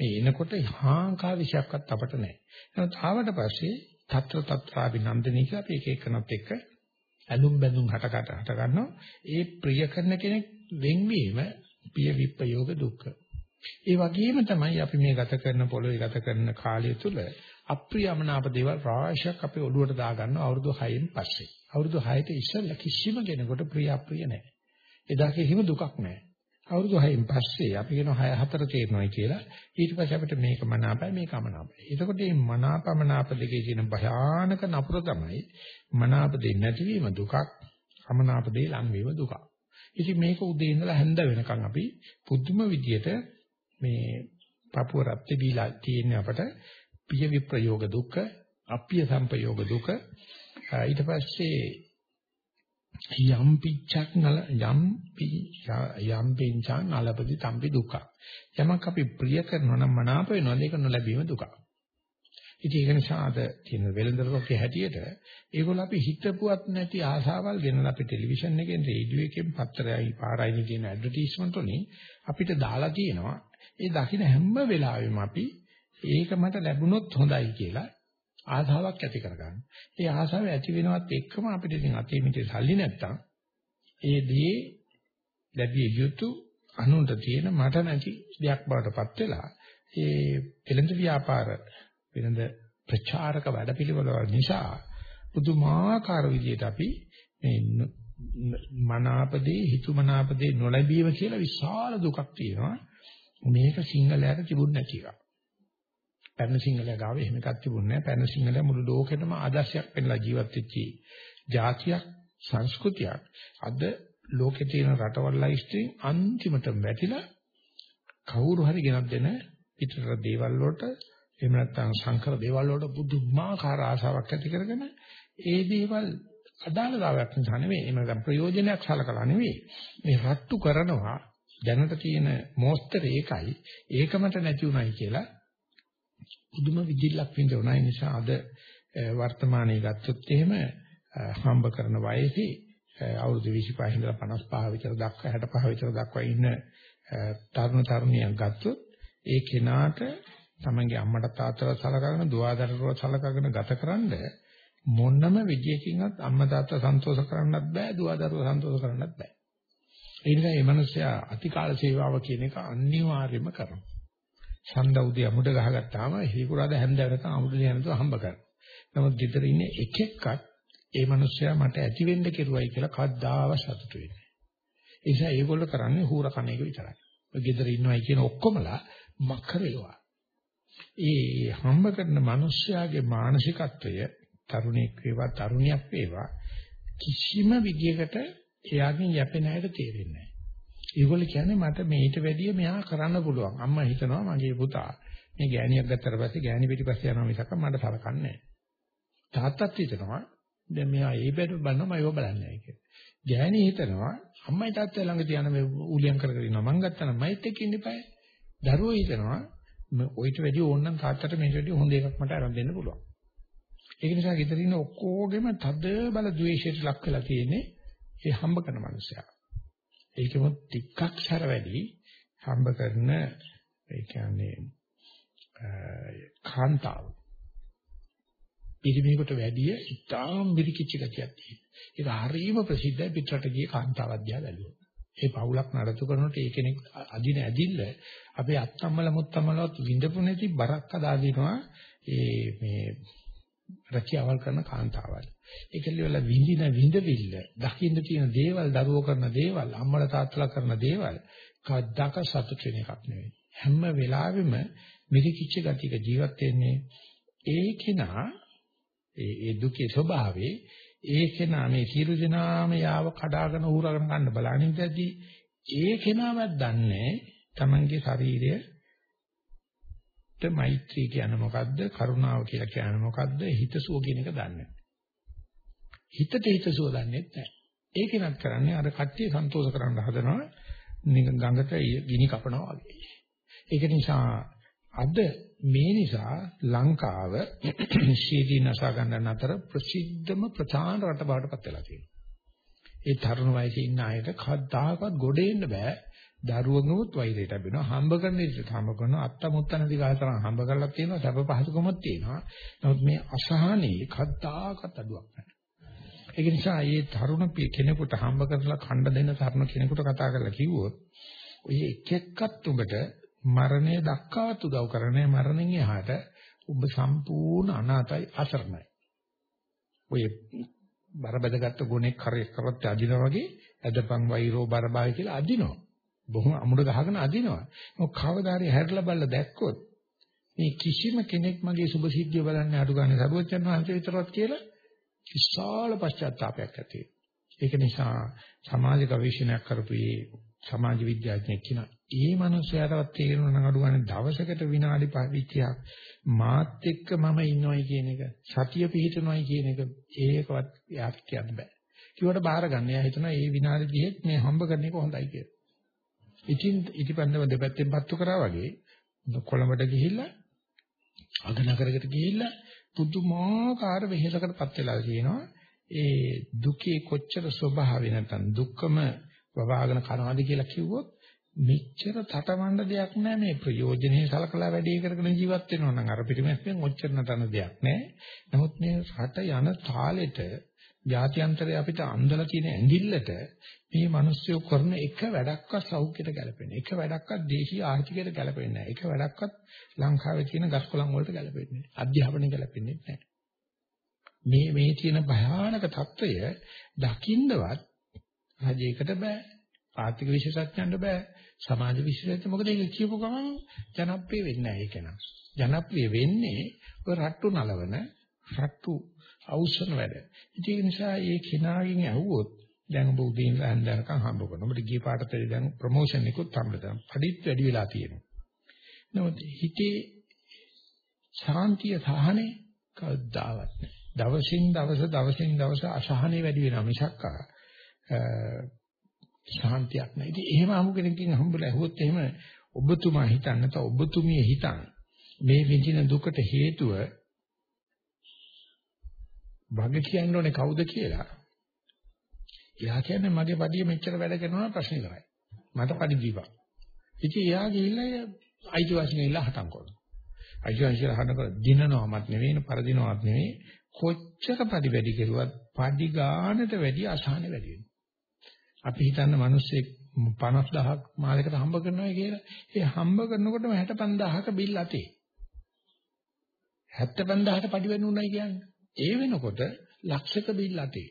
[SPEAKER 1] මේ එනකොට හාංකා විශයක්වත් අපට නැහැ. එහෙනම් ආවට පස්සේ తත්‍ර తත්‍රාපි නන්දනී කියලා අපි එක එකනත් එක්ක ඇලුම් බැඳුම් හටකට හට ගන්නවා. ඒ ප්‍රිය කරන කෙනෙක් වෙන්වීම පිය විප්පයෝග දුක්ඛ. ඒ වගේම තමයි අපි මේ ගත කරන පොළොවේ ගත කරන කාලය තුල අප්‍රියමනාප දේවල් රාශියක් අපේ ඔළුවට දාගන්න අවුරුදු 6න් පස්සේ. අවුරුදු 6ට ඉස්සෙල්ලා කිසිම කෙනෙකුට ප්‍රිය අප්‍රිය නැහැ. එදා කිසිම දුකක් නැහැ. අවුරුදු 6න් පස්සේ අපි කියන 6 4 තේරෙනවයි කියලා ඊට පස්සේ අපිට මේක මනාපයි මේක අමනාපයි. එතකොට මේ මනාපමනාප දෙකේ තියෙන භයානක නපුර තමයි මනාප දෙන්නේ නැතිවීම දුකක්, අමනාප දෙය ලංවීම දුකක්. ඉතින් මේක උදේ ඉඳලා හැන්ද වෙනකන් අපි පුදුම විදියට මේ පපුව රත් බීලා තියෙන අපට පිය විප්‍රයෝග දුක, අප්පිය සංපයෝග දුක ඊට පස්සේ යම් පිච්චක් නල යම් යම් පින්චං නලපති තම්පි දුක. යමක් අපි ප්‍රිය කරනවා නම් මනාප වෙනවා ඒක නොලැබීම දුක. ඉතින් ඒක නිසා අද තියෙන වෙළඳරකේ හැටියට ඒගොල්ලෝ අපි හිතපුවත් නැති ආසාවල් ගෙනලා අපි ටෙලිවිෂන් එකෙන් රේඩියෝ එකෙන් පත්තරයයි පාරයි කියන ඇඩ්වර්ටයිස්මන්ට් වලින් අපිට දාලා තියෙනවා. ඒ දකින්න හැම වෙලාවෙම අපි ඒක මට ලැබුණොත් හොඳයි කියලා ආසාවක් ඇති කරගන්න. ඒ ආසාව ඇති වෙනවත් එක්කම අපිට ඉතින් අතේ මිටේ සල්ලි නැත්තම් ඒ දේ ලැබිය යුතු අනුන්ට තියෙන මට නැති දෙයක් බවටපත් වෙලා ඒ එළඳ ව්‍යාපාර වෙනද ප්‍රචාරක වැඩපිළිවෙල නිසා පුදුමාකාර විදිහට අපි මේ මනාපදේ හිතුමනාපදේ නොලැබීම කියලා විශාල දුකක් තියෙනවා මේක සිංහලයට තිබුණ නැති එකක් පැරණ සිංහලයා ගාව එහෙම එකක් තිබුණේ නැහැ. පැරණ සිංහලයා මුළු ලෝකෙටම ආදර්ශයක් වෙන්නලා ජීවත් වෙච්ච ජාතියක් සංස්කෘතියක්. අද ලෝකේ තියෙන රටවල් ලයිස්ට්ෙන් අන්තිමටම වැටිලා කවුරු හරි ගෙනත් දෙන පිටර දේවල් වලට එහෙම නැත්නම් සංකර දේවල් වලට පුදුමාකාර ආශාවක් ඇති කරගෙන ඒ දේවල් අදාළතාවයක් නිසා නෙවෙයි එහෙම නැත්නම් ප්‍රයෝජනයක් සලකලා නෙවෙයි මේ රට්ටු කරනවා දැනට තියෙන මොස්තරේ ඒකයි ඒකමට නැති උනායි කියලා පුදුම විදිල්ලක් විඳවන නිසා අද වර්තමානයේ ගත්තොත් එහෙම හම්බ කරන වයසේ අවුරුදු 25 ඉඳලා 55 විතර දක්වා 65 විතර දක්වා ඉන්න තරුණ තරුණියන් ගත්තොත් ඒ කෙනාට තමන්ගේ අම්මට තාත්තට සලකගෙන දුවදරුවෝ සලකගෙන ගතකරනද මොනම විදියකින්වත් අම්මා තාත්තා සන්තෝෂ කරන්නත් බෑ දුවදරුවෝ සන්තෝෂ කරන්නත් බෑ. ඒ නිසා මේ මිනිස්සයා අතිකාල සේවාව කියන එක අනිවාර්යයෙන්ම කරනවා. ඡන්ද උදේ අමුඩ ගහගත්තාම හේකුරාද හැන්දෑවටම අමුඩ ලියනතු හම්බ කරනවා. නමුත් ගෙදර ඉන්නේ එක එක්කත් ඒ මිනිස්සයා මට ඇති වෙන්න කෙරුවයි කියලා කද්දාව සතුටු වෙන්නේ. ඒ නිසා ඒගොල්ලෝ කරන්නේ හූර කණ එක විතරයි. ඔය ගෙදර ඉන්නවයි කියන ඔක්කොමලා මක්කරේවා. ඒ හම්බ කරන මිනිස්යාගේ මානසිකත්වය තරුණෙක් වේවා තරුණියක් වේවා කිසිම විදියකට එයාගෙන් යැපෙන හැට තේරෙන්නේ නැහැ. ඒගොල්ලෝ කියන්නේ මට මේිට වැඩිය මෙහා කරන්න පුළුවන්. අම්මා හිතනවා මගේ පුතා මේ ගෑණියක් ගත්තට පස්සේ ගෑණි පිටිපස්සේ යනවා මිසක් මට සලකන්නේ නැහැ. තාත්තත් හිතනවා දැන් මෙහා ඒ බඩ බලනවා මම ඒව බලන්නේ නැහැ කියලා. ගෑණි හිතනවා අම්මයි තාත්තයි ළඟ තියන මේ ඌලියම් කර කර ඉන්නවා මං ගත්තා නම් මයිත් එක්ක ඉන්න ඉපයි. දරුවෝ හිතනවා ඔයිට වැඩිය ඕනනම් තාත්තට මේට වැඩිය හොඳ එකක් මට අරන් දෙන්න පුළුවන්. ඒක නිසා ගෙදර ඉන්න ඔක්කොගෙම තද බල ද්වේෂයට ලක් වෙලා තියෙන්නේ ඒ හම්බ කරන මනුස්සයා. ඒකෙම ටිකක් සැර වැඩි හම්බ කරන ඒ කියන්නේ කාන්තාව. පිරිමියෙකුට වැඩිය ඉතාම මිරිකිච්ච ගතියක් තියෙනවා. ඒක හරියම ප්‍රසිද්ධයි පිටරට ගිය කාන්තාව අධ්‍යා බැලුවොත්. ඒ පවුලක් නඩත්තු කරනකොට ඒ කෙනෙක් අදින ඇදිල්ල අපේ අත්තම්මල මුත්තම්මලවත් විඳපු නැති බරක් අදා දිනවා ඒ මේ රැකියාවල් කරන කාන්තාවල්. ඒකල්ලි වල විඳින විඳවිල්ල, දකින්න තියෙන දේවල්, දරුවෝ කරන දේවල්, අම්මලා තාත්තලා කරන දේවල් කද්දාක සතුට වෙන එකක් නෙවෙයි. හැම වෙලාවෙම මිරිකිච්ච ගතියක ජීවත් වෙන්නේ ඒ කෙනා ඒ ඒ දුකේ ස්වභාවේ ඒ කෙනා මේ සියලු දෙනාම යාව කඩාගෙන උරගෙන ගන්න බලනින්දදී ඒ කෙනාවත් දන්නේ තමන්ගේ ශරීරය මෛත්‍රී කියන්නේ මොකද්ද? කරුණාව කියලා කියන්නේ මොකද්ද? හිතසුව කියන එක දන්නේ. හිතට හිතසුව දන්නේ නැහැ ඒකෙනත් කරන්නේ අර කට්ටිය සන්තෝෂ කරන්න හදනවා නිකන් ගඟට ගිනි කපනවා වගේ ඒක නිසා අද මේ නිසා ලංකාව සීදී නසා ගන්න අතර ප්‍රසිද්ධම ප්‍රධාන රට බවට පත් වෙලා තියෙනවා. ඒ තරුණ වයසේ ඉන්න අයට කවදාකවත් ගොඩ එන්න බෑ. දරුවගමුත් වෛරයට ලැබෙනවා. හම්බ කරන විදිහට හම්බ කරනවා. අත්ත මුත්තන දිගාතරම් හම්බ කරලා තියෙනවා. සැප පහසුකමක් තියෙනවා. නමුත් මේ අසහනේ කවදාකවත් අඩුවක් නැහැ. ඒක නිසා මේ තරුණ කෙනෙකුට හම්බ කරලා ඛණ්ඩ දෙන්න තරුණ කෙනෙකුට කතා කරලා කිව්වොත් ඔය එක එක්කත් උඹට මරණය දක්වාත් උදව් කරන්නේ මරණයෙන් එහාට ඔබ සම්පූර්ණ අනාතයි අසරණයි. ඔය බරබදගත්තු ගුණෙක් කරේ කරත් අදිනා වගේ ඇදපන් වෛරෝ බරබායි කියලා අදිනවා. බොහොම අමුඩ ගහගෙන අදිනවා. මොක කවදාරි හැරලා බලලා දැක්කොත් මේ කිසිම කෙනෙක් මගේ සුභ සිද්ධිය බලන්නේ අඩු ගන්න සරුවචන් වහන්සේ විතරවත් කියලා විශාල පශ්චාත්තාවයක් ඇති ඒක නිසා සමාජ ගවේෂණයක් කරපු සමාජ විද්‍යාඥයෙක් කෙනා ඒ මනුස්සයාටවත් තේරෙනවා නම් අඩු ගන්න දවසකට විනාඩි 5ක් මාත් එක්ක මම ඉන්නවයි කියන එක සතිය පිහිටනවයි කියන එක ඒකවත් යාට කියන්න බෑ. කිව්වට බාර ගන්න. එයා හිතනවා මේ විනාඩි 30ක් මේ හම්බ කරන එක හොඳයි කියලා. ඉතින් ඉටිපන්දම දෙපැත්තෙන් පත්තු කරා වගේ කොළඹට ගිහිල්ලා අගනගරකට ගිහිල්ලා පුදුමාකාර වෙහෙසකටපත් වෙලා තියෙනවා. ඒ දුකේ කොච්චර ස්වභාවය නැත්නම් දුක්කම වවාගෙන කරනවාද කියලා කිව්වොත් මෙච්චර තටමඬ දෙයක් නැහැ මේ ප්‍රයෝජනෙයි සලකලා වැඩේ කරගෙන ජීවත් වෙනවා නම් අර පිටිමැස්සෙන් ඔච්චර නටන දෙයක් නැහැ. නමුත් මේ රට යන තාලෙට ජාත්‍යන්තරේ අපිට අම්දලා තියෙන ඇඟිල්ලට මේ මිනිස්සු කරන එක වැඩක්වත් සෞඛ්‍යයට ගැලපෙන්නේ එක වැඩක්වත් දේශීය ආර්ථිකයට ගැලපෙන්නේ නැහැ. එක වැඩක්වත් ලංකාවේ තියෙන ගස්කොළන් වලට ගැලපෙන්නේ නැහැ. අධ්‍යාපනය ගැලපෙන්නේ නැහැ. මේ මේ තියෙන භයානක తত্ত্বය දකින්නවත් රජයකට බෑ. ආර්ථික විශේෂඥයන්ට බෑ. සමාජ විශේෂඥයන්ට මොකද ඒක කියපු ගමන් ජනප්‍රිය වෙන්නේ නැහැ ඒක නං. ජනප්‍රිය වෙන්නේ ඔය රට්ටු නලවන රට්ටු අවශ්‍යන වැඩ. ඒක නිසා ඒ කෙනාගෙන් ඇහුවොත් දැන් ඔබ උදේ ඉඳලා හන්දනකම් හම්බ කරනවා. ඔබට ගිය පාටට දැන් ප්‍රොමෝෂන් එකකුත් හම්බ කරනවා. පඩිත් වැඩි වෙලා තියෙනවා. නමුත් හිතේ ශාන්තිය සහනේ කවදාවත් නැහැ. දවසින් දවස දවසින් දවස අසහනේ වැඩි වෙනවා මිසක් ශාන්තියක් නැහැ. ඉතින් එහෙම අමු කෙනකින් හම්බුලා ඇහුවොත් එහෙම ඔබතුමා හිතන්න නැත්නම් ඔබතුමිය හිතන්න මේ විඳින දුකට හේතුව භග කියන්න ඕනේ කවුද කියලා. එයා කියන්නේ මගේ පඩිය මෙච්චර වැඩ කරනවා ප්‍රශ්න කරයි. මට පඩි දීපන්. ඉතින් එයා ගිහිල්ලා අයිතිවාසිකම් ඉල්ල හටන් කරනවා. අයිතිවාසිකම් හටන් කර දිනනවමත් නෙවෙයි පරදිනවමත් නෙවෙයි කොච්චර පඩි වැඩි කෙරුවත් පඩි ගානට වැඩි අසහනෙ වැඩි වෙනවා. අපි හිතන්නේ මිනිස්සෙක් 50000ක් මාලයකට හම්බ කරනවා කියලා. ඒ හම්බ කරනකොටම 65000ක බිල් අතේ. 75000ට පඩි වෙනුණයි කියන්නේ. ඒ වෙනකොට ලක්ෂක බිල් අතේ.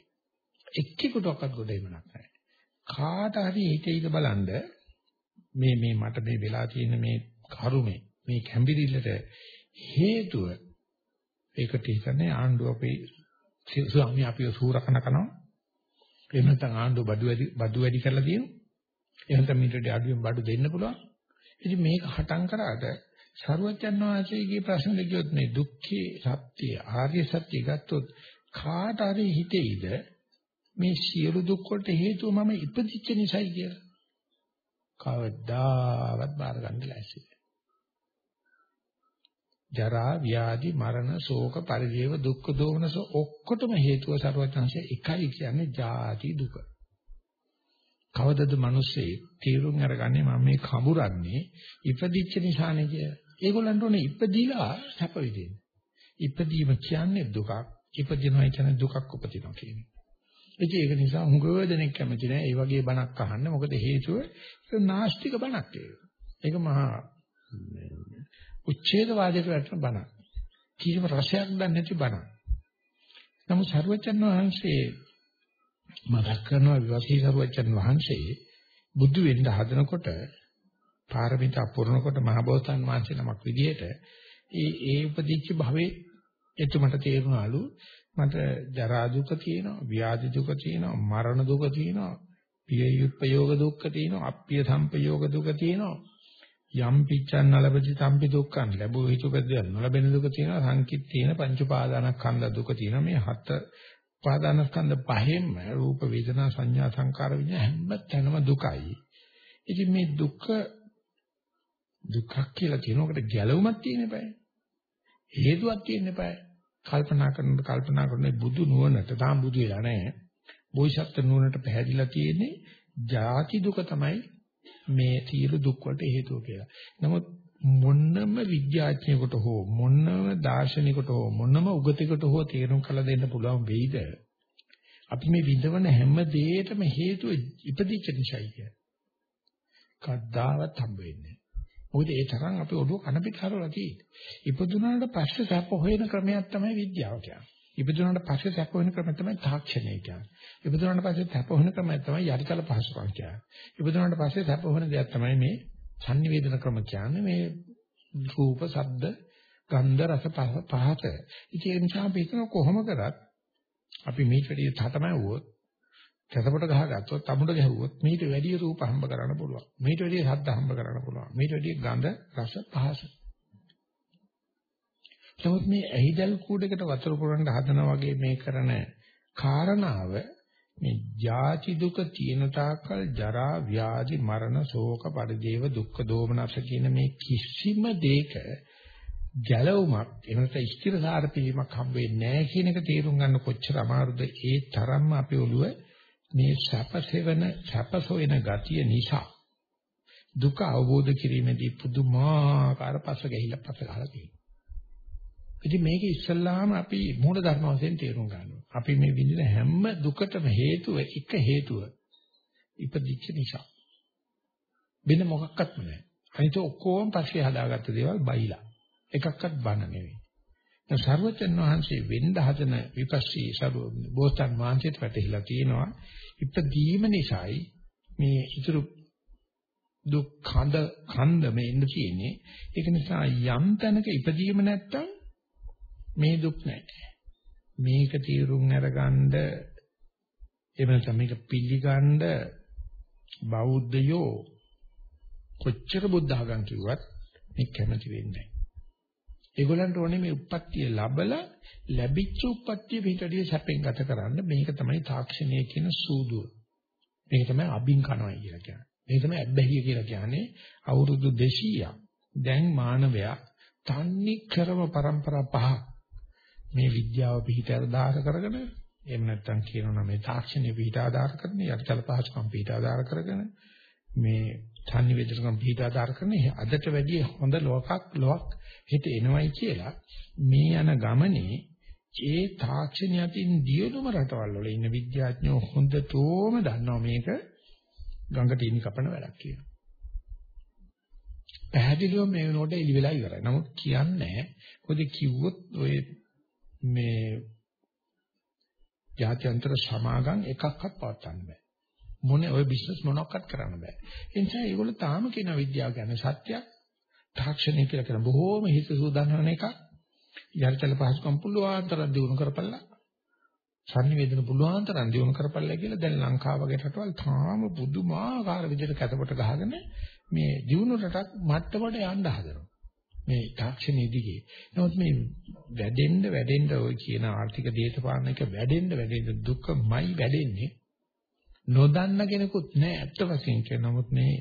[SPEAKER 1] එක්කෙකුටවත් ගොඩ එමනක් නැහැ. කාට හරි හිතේද බලන්න මේ මේ මට මේ වෙලා තියෙන මේ කරුමේ මේ කැම්බිරිල්ලට හේතුව ඒකට හිතන්නේ ආණ්ඩුව අපේ ස්වාමී අපිව සූරකන කරනවා එහෙම නැත්නම් ආණ්ඩුව බඩු වැඩි බඩු වැඩි කරලා දිනු. එහෙම නැත්නම් මීටරේ අඩුවෙන් බඩු දෙන්න පුළුවන්. ඉතින් මේක හටන් කරාට සරුවචන් වහන්සේගේ ප්‍රශ්න දෙකියොත් මේ දුක්ඛේ සත්‍ය ආර්ය සත්‍ය ගත්තොත් කාට හරි හිතෙයිද මේ සියලු දුක් වලට හේතුව මම ඉපදිච්ච නිසායි කියලා. කවදාවත් බාර ගන්න ලෑස්ති ජරා ව්‍යාධි මරණ ශෝක පරිදේව දුක්ඛ දෝමනස ඔක්කොටම හේතුව සර්වඥාන්සේ එකයි කියන්නේ ජාති දුක. කවදද මිනිස්සේ තීරුම් අරගන්නේ මම මේ කඹරන්නේ ඉපදිච්ච නිසානේ කියලා. ඒගොල්ලන්ට ඕනේ ඉපදිලා සැප විඳින්න. ඉපදීම කියන්නේ දුකක්. ඉපදිනවා කියන්නේ දුකක් උපදිනවා කියන්නේ. ඉතින් ඒක නිසා හුඟව දෙනෙක් කැමති නෑ ඒ වගේ බණක් අහන්න. මොකද හේතුව ඒක නාස්තික බණක් ඒක. ඒක මහා උච්ඡේදවාදයට වැටෙන බණක්. කිසිම රසයක් දන්නේ නැති බණක්. නමුත් සර්වචන් වහන්සේ මතක් කරනවා විවසී සර්වචන් වහන්සේ බුදු වෙන්න හදනකොට පාරමිතා පුරනකොට මහබෝසත්න් වහන්සේ නමක් විදිහට ඒ ඒ උපදිච්ච භවයේ එතුමට තේරුණාලු මට ජරා දුක තියෙනවා ව්‍යාධි දුක තියෙනවා මරණ දුක තියෙනවා පිය යුප්පයෝග දුක්ඛ තියෙනවා අප්පිය සම්පයෝග දුක තියෙනවා. යම් පිච්ඡන් නලපති සම්පි දුක්ඛන් ලැබුව හිතුපෙද නොලැබෙන දුක තියෙනවා සංකිට තියෙන පංච උපාදානස්කන්ධ දුක තියෙනවා. මේ හත උපාදානස්කන්ධ පහෙන්ම රූප වේදනා සංඥා සංකාර විඤ්ඤා හැම තැනම දුකයි. ඉතින් මේ දුක දුක්ඛ කියලා කියනකොට ගැලවුමක් තියෙන්න බෑ හේතුවක් තියෙන්න බෑ කල්පනා කරනකොට කල්පනා කරන්නේ බුදු නුවණට තාම බුදු වෙලා නැහැ බෝසත්ත්ව නුවණට පැහැදිලා තියෙන්නේ ජාති දුක තමයි මේ සියලු දුක් වලට හේතුව කියලා. නමුත් මොන්නම විද්‍යාඥයෙකුට හෝ මොන්නම දාර්ශනිකයෙකුට හෝ මොන්නම උගතෙකුට හෝ තේරුම් කළ දෙන්න පුළුවන් වෙයිද? අපි මේ විඳවන හැම දෙයකටම හේතුව ඉපදිච්ච නිසායි කිය. කද්දාවත් හම්බ වෙන්නේ. මොකද ඒ තරම් අපි ඔළුව කන පිට හරවලා තියෙන්නේ. ඉපදුනාට පස්සේ සැප හොයන ක්‍රමයක් තමයි විද්‍යාව කියන්නේ. ඉපදුනාට පස්සේ සැප වෙන ක්‍රමය තමයි තාක්ෂණය කියන්නේ. ඉපදුනාට පස්සේ සැප වෙන ක්‍රමය තමයි යටිතල පහසුකම් කියන්නේ. ඉපදුනාට පස්සේ සැප වෙන දෙයක් තමයි මේ sannivedana ක්‍රම කියන්නේ මේ රූප, ශබ්ද, ගන්ධ, රස පහත. ඉතින් ඒ නිසා අපි හිතන කොහොම කරත් අපි මේ වැඩි තටමැව්වොත් තසපට ගහගත්තොත් අමුඩ ගැහුවොත් මේට වැඩි රූප හම්බ කරන්න පුළුවන්. මේට වැඩි ශබ්ද හම්බ කරන්න පුළුවන්. මේට වැඩි ගන්ධ, රස, පහස නමුත් මේ ඇහිදල් කූඩේකට වතුර පුරන්න හදනා වගේ මේ කරන කාරණාව මේ ජාති දුක තියෙන තාක්කල් ජරා ව්‍යාධි මරණ ශෝක පරිදේව දුක්ඛ දෝමනස කියන මේ කිසිම දෙයක ගැලවුමක් එනත ස්ථිරසාර පිළිමක් හම්බ වෙන්නේ නැහැ කියන එක තේරුම් ගන්න කොච්චර අමාරුද ඒ තරම්ම අපේ ඔළුව මේ සැපසෙවන සැපසොයන ගතිය නිසා දුක අවබෝධ කිරීමේදී පුදුමාකාර පස්ස ගැහිලා පස්ස ගහලා තියෙනවා ඉතින් මේක ඉස්සල්ලාම අපි මූල ධර්ම වශයෙන් තේරුම් ගන්නවා. අපි මේ විඳින හැම දුකටම හේතුව එක හේතුව ඉපදිච්ච නිසා. වෙන මොකක්වත්ම නැහැ. අනිත ඔක්කොම පස්සේ හදාගත්ත දේවල් බයිලා. එකක්වත් බන නෙවෙයි. දැන් සර්වචන් වහන්සේ වෙන්න හදන විපස්සී සරු බෝසත්න් වහන්සේට වැටහිලා තියෙනවා. ඉපදීම නිසායි මේ ඉතුරු දුක් කඳ කන්ද මේ ඉන්න තියෙන්නේ. ඒක නිසා යම් තැනක ඉපදීම නැත්තම් මේ දුක් නැහැ. මේක තීරුම් අරගන්න එහෙම නැත්නම් මේක පිළිගන්න බෞද්ධයෝ කොච්චර බුද්ධ ආගම් කිව්වත් මේ කැමති වෙන්නේ නැහැ. ඒගොල්ලන්ට ඕනේ මේ උප්පත්තිය ලැබලා ලැබිච්ච උප්පත්තිය පිටඩිය සැපෙන් ගත කරන්න මේක තමයි තාක්ෂණය කියන සූදුව. මේක තමයි අබින් කනවයි කියලා කියන්නේ. මේක තමයි අබ්බැහිය කියලා කියන්නේ අවුරුදු 200ක් දැන් මානවයා තන්නේ ක්‍රම પરම්පරා පහක් මේ විද්‍යාව පිහිට ආධාර කරගෙන එහෙම නැත්නම් කියනවා මේ තාක්ෂණය පිහිට ආධාර කරගෙන යටිතල පහසුකම් පිහිට ආධාර කරගෙන මේ සංනිවේදනකම් පිහිට ආධාර කරගෙන අදට වැඩිය හොඳ ලෝකක් ලොක් හිත එනවයි කියලා මේ යන ගමනේ ඒ තාක්ෂණය අතින් දියුණුම රටවල් වල ඉන්න විද්‍යාඥයෝ හොඳටම දන්නවා මේක ගඟට ඉනි කපන වැඩක් කියලා. පැහැදිලිව මේ වෙනකොට එලි වෙලා ඉවරයි. නමුත් කියන්නේ මොකද කිව්වොත් ඔය මේ ජාත්‍යන්තර සමාගම් එකක්වත් පවත්වන්න බෑ. මොනේ ওই බිස්නස් මොනක්වත් කරන්න බෑ. ඒ නිසා ඒගොල්ලෝ තාම කියන විද්‍යාව කියන්නේ සත්‍යයක්. තාක්ෂණය කියලා කියන බොහෝම හිත සූදානම් වෙන එකක්. යර්චල පහසුකම් පුළුවන් තරම් දිනු කරපළා. සංනිවේදන පුළුවන් තරම් දිනු කරපළා කියලා දැන් ලංකාව වගේ රටවල් තාම පුදුමාකාර විදිහට කැතපොට ගහගෙන මේ දිනු රටක් මට්ටමට යන්න හදනවා. මේ තාක්ෂණයේ දිගේ. නමුත් මේ වැඩෙන්න වැඩෙන්න ඔය කියන ආර්ථික දේශපාලනික වැඩෙන්න වැඩෙන්න දුකමයි වැඩෙන්නේ. නොදන්න කෙනෙකුත් නෑ ඇත්ත වශයෙන් කියන නමුත් මේ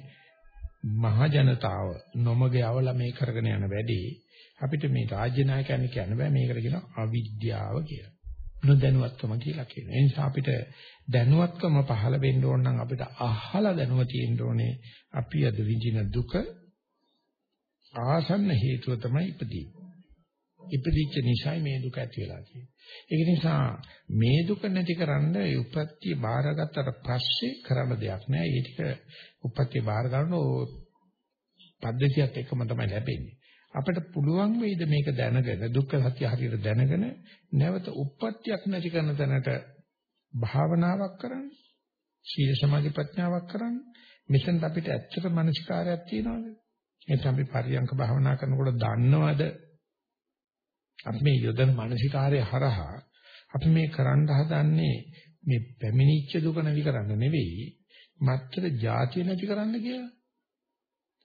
[SPEAKER 1] මහ ජනතාව නොමග යවලා මේ කරගෙන යන වැඩේ අපිට මේ රාජ්‍ය නායකයන් කියන්න බෑ මේකට කියන අවිද්‍යාව කියලා. නොදැනුවත්කම කියලා කියනවා. ඒ නිසා අපිට දැනුවත්කම පහළ වෙන්න ඕන නම් අපිට අහලා දැනුව තියෙන්න ඕනේ අපි අද විඳින දුක ආසන්න හේතුව තමයි ඉපදීම. ඉපදිච්ච නිසායි මේ දුක ඇති වෙලා තියෙන්නේ. ඒක නිසා මේ දුක නැතිකරන්න උපත්ති බාරගත්තට පස්සේ කරන්න දෙයක් නෑ. ඒ ටික උපත්ති බාර ගන්න පද්ධතියත් එක්කම තමයි ලැබෙන්නේ. අපිට පුළුවන් වෙයිද මේක දැනගෙන දුක්ඛ සත්‍ය හරියට දැනගෙන නැවත උප්පත්තියක් නැති කරන තැනට භාවනාවක් කරන්න සීල සමාධි ප්‍රඥාවක් කරන්න මෙතෙන් අපිට ඇත්තට මානසිකාරයක් තියනවාද එතන අපි පරියංක භාවනා කරනකොට දන්නවද අපි මේ යොදන මානසිකාරය හරහා අපි මේ කරන්න හදන්නේ මේ පැමිණිච්ච දුක නැති කරන්න නෙවෙයි මත්තර ಜಾතිය නැති කරන්න කියලා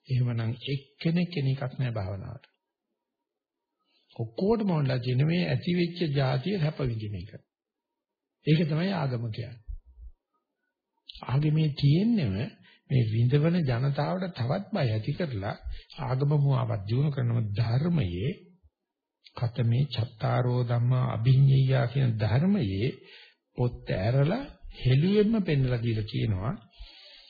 [SPEAKER 1] එහෙමනම් එක්කෙනෙක් කෙනෙක්ක් නෑ භාවනාවට. ඔක්කොටම ඕනලා තියෙන මේ ඇති වෙච්ච જાතිය හැප විඳින එක. ඒක තමයි ආගම කියන්නේ. ආගමේ තියෙන්නම මේ විඳවන ජනතාවට තවත් බය ඇති කරලා ආගම මුවාවක් දිනු කරනම ධර්මයේ කතමේ චත්තාරෝ ධම්මා අභිඤ්ඤය කියන ධර්මයේ පොත් ඇරලා හෙළුවෙන්ම පෙන්වලා දීලා කියනවා.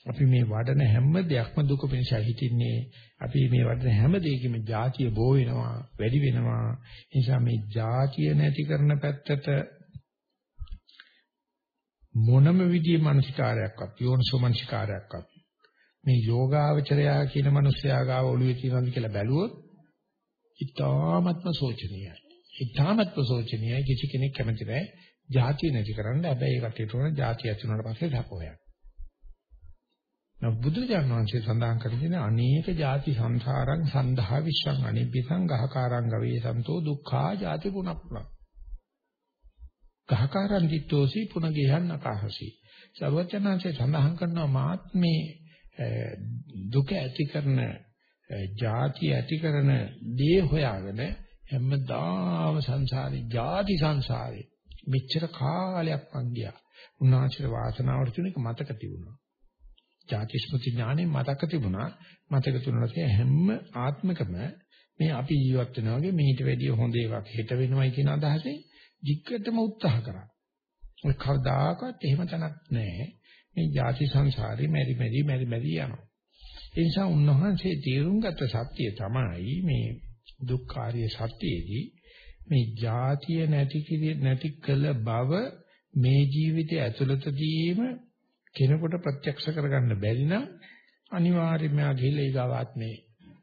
[SPEAKER 1] අපි මේ වඩන හැම දෙයක්ම දුක පිණිස හිතින්නේ. අපි මේ වඩන හැම දෙයකම ಜಾතිය බෝ වෙනවා වැඩි වෙනවා. ඒ නිසා මේ ಜಾතිය නැති කරන පැත්තට මොනම විදිහේ මානසිකාරයක්වත් යෝනිසෝ මානසිකාරයක්වත් මේ යෝගාවචරයා කියන මිනිස්යා ගාව ඔළුවේ තියෙනවද කියලා බැලුවොත් ඉතාමත්ම සෝචනීයයි. ඉතාමත්ම සෝචනීයයි කිසි කෙනෙක් කැමති නැහැ. ಜಾති නැති කරන්න හැබැයි ඒ කටේට උන ಜಾති ඇති උනාට පස්සේ සපෝයක්. නමුත් බුදුරජාණන් වහන්සේ සඳහන් කරගෙන අනේක ಜಾති සංසාරං සන්දහා විශ්වං අනිබ්බිසං ගහකාරං ගවේ සන්තෝ දුක්ඛා ಜಾති පුනප්පුණ. ගහකාරං දිත්තෝසි පුනගේහන් අකහසි. සර්වචනාංශේ සඳහන් කරනවා මාත්මේ දුක ඇති කරන ಜಾති ඇති කරන දේ හොයාගෙන හැමදාම සංසාරේ ಜಾති සංසාරේ මෙච්චර කාලයක් මං ගියා. උන්වහන්සේට වාසනාවට තුනක මතක තිබුණා. ජාති ස්මෘති ඥානෙ මතක තිබුණා. මතක තුනට හැම ආත්මකම මේ අපි ජීවත් වෙනා වගේ මීට වැඩිය හොඳ එකක් හිට වෙනවයි කියන අදහසෙන් ධික්කටම උත්සාහ කරා. ඔය කවදාකවත් එහෙම තැනක් නැහැ. මේ ජාති සංසාරේ මෙරි මෙරි මෙරි මෙරි යනවා. ඒ නිසා උන්වහන්සේ තීරුම් ගත්ත සත්‍යය තමයි මේ දුක්ඛාරිය සත්‍යයේදී මේ ජාතිය නැති නැති කළ බව මේ ජීවිතය ඇතුළතදීම කෙනෙකුට ප්‍රත්‍යක්ෂ කරගන්න බැරි නම් අනිවාර්යයෙන්ම ගිහිල්ලා ඊගාවාත්මේ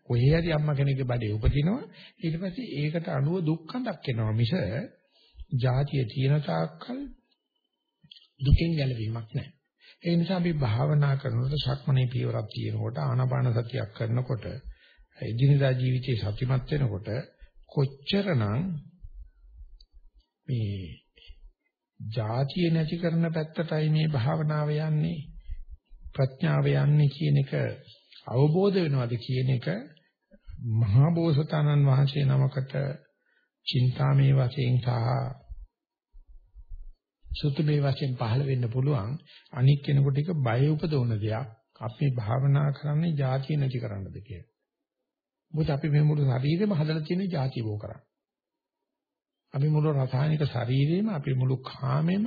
[SPEAKER 1] කොහේ හරි අම්මා කෙනෙක්ගේ බඩේ උපදිනවා. ඊට පස්සේ ඒකට අනුව දුක්ඛඳක් එනවා මිස ජාතිය තියෙන තාක්කල් දුකෙන් ගැලවීමක් නැහැ. ඒ නිසා අපි භාවනා කරනකොට සක්මණේ පියවරක් තියෙනකොට ආනාපාන සතියක් කරනකොට එදිනදා ජීවිතේ සතිමත් වෙනකොට කොච්චරනම් මේ ಜಾතිය නැති කරන පැත්තටයි මේ භාවනාව යන්නේ ප්‍රඥාව යන්නේ කියන එක අවබෝධ වෙනවද කියන එක මහා බෝසතාණන් වහන්සේ නමකට චින්තාමේ වශයෙන් සහ සුතමේ වශයෙන් පහළ වෙන්න පුළුවන් අනික් කෙනෙකුට එක බය උපදවන දෙයක් අපි භාවනා කරන්නේ ಜಾති නැති කරන්නද කියලා. මොකද අපි මේ මුළු ශරීරෙම හදලා තියෙන ಜಾති බෝ කරා. අපි මුළු රසායනික ශරීරෙම අපි මුළු කාමෙම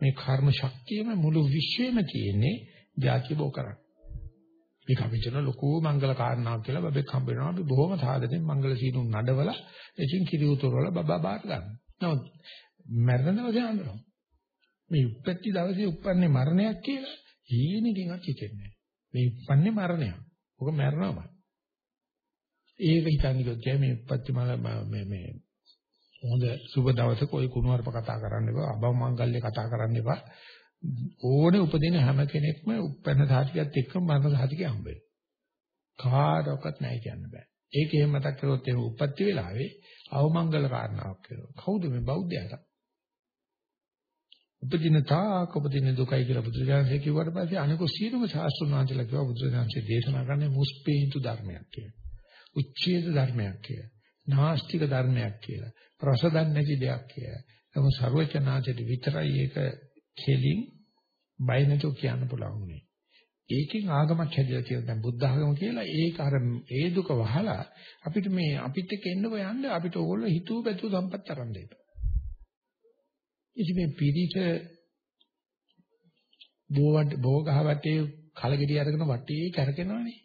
[SPEAKER 1] මේ කර්ම ශක්තියම මුළු විශ්වෙම තියෙන්නේ ಜಾති බෝ කරා. මේක අපි කියන ලොකු මංගල කාරණාවක් කියලා බබෙක් හම්බ වෙනවා අපි බොහොම සාදරයෙන් මංගල සීනුන් නඩවලා එකින් කිරි උතුරවල බබා බාර ගන්නවා. නමුත් මරණ දවසේ අඬනවා. මේ උපත්ති දවසේ උපන්නේ මරණයක් කියලා හීනකින්වත් හිතෙන්නේ නැහැ. මේ උපන්නේ මරණයක්. ඔක මරණවමයි. ඒක හිතන්නේ කිව්වොත් මේ උපත්ති මේ මේ හොඳ සුබ දවසක ওই කුණුවarp කතා කරන්න එපා අබව මංගල්‍ය කතා කරන්න එපා ඕනේ උපදින හැම කෙනෙක්ම උපැන්න සාතිකයත් එක්කම මරණ සාතිකය හම්බ වෙනවා කාටවත් නැහැ කියන්න බෑ ඒක එහෙම මතක් කරොත් එහෙම උපත්ති වෙලාවේ අවමංගල කාරණාවක් වෙනවා කවුද මේ බෞද්ධයාට උපදින තාක උපදින දුකයි කියලා බුදුරජාණන්සේ කිව්වට පස්සේ අනිකු සියලුම ශාස්ත්‍රඥ වහන්සේලා කිව්වා බුදුරජාණන්සේ දේශනා කරන්නේ මුස්පේන්තු ධර්මයක් කියලා උච්ඡේද ධර්මයක් කියලා නාස්තික ධර්මයක් කියලා රසදන් නැති දෙයක් කියලා. නමුත් ਸਰවචනාචිත විතරයි ඒක කෙලින් බය නැතුව කියන්න පුළුවන් උනේ. ඒකෙන් ආගමක් හැදලා තියෙන දැන් බුද්ධ ආගම කියලා ඒක අර ඒ දුක වහලා අපිට මේ අපිත් එක්ක එන්නව යන්න අපිට ඕගොල්ලෝ හිතුව පැතුව සම්පත් තරම් දෙන්න. ඉතින් මේ පිරිස බෝවට බෝගහ වටේ කලගෙඩි අරගෙන වටේ කැරකෙනවනේ.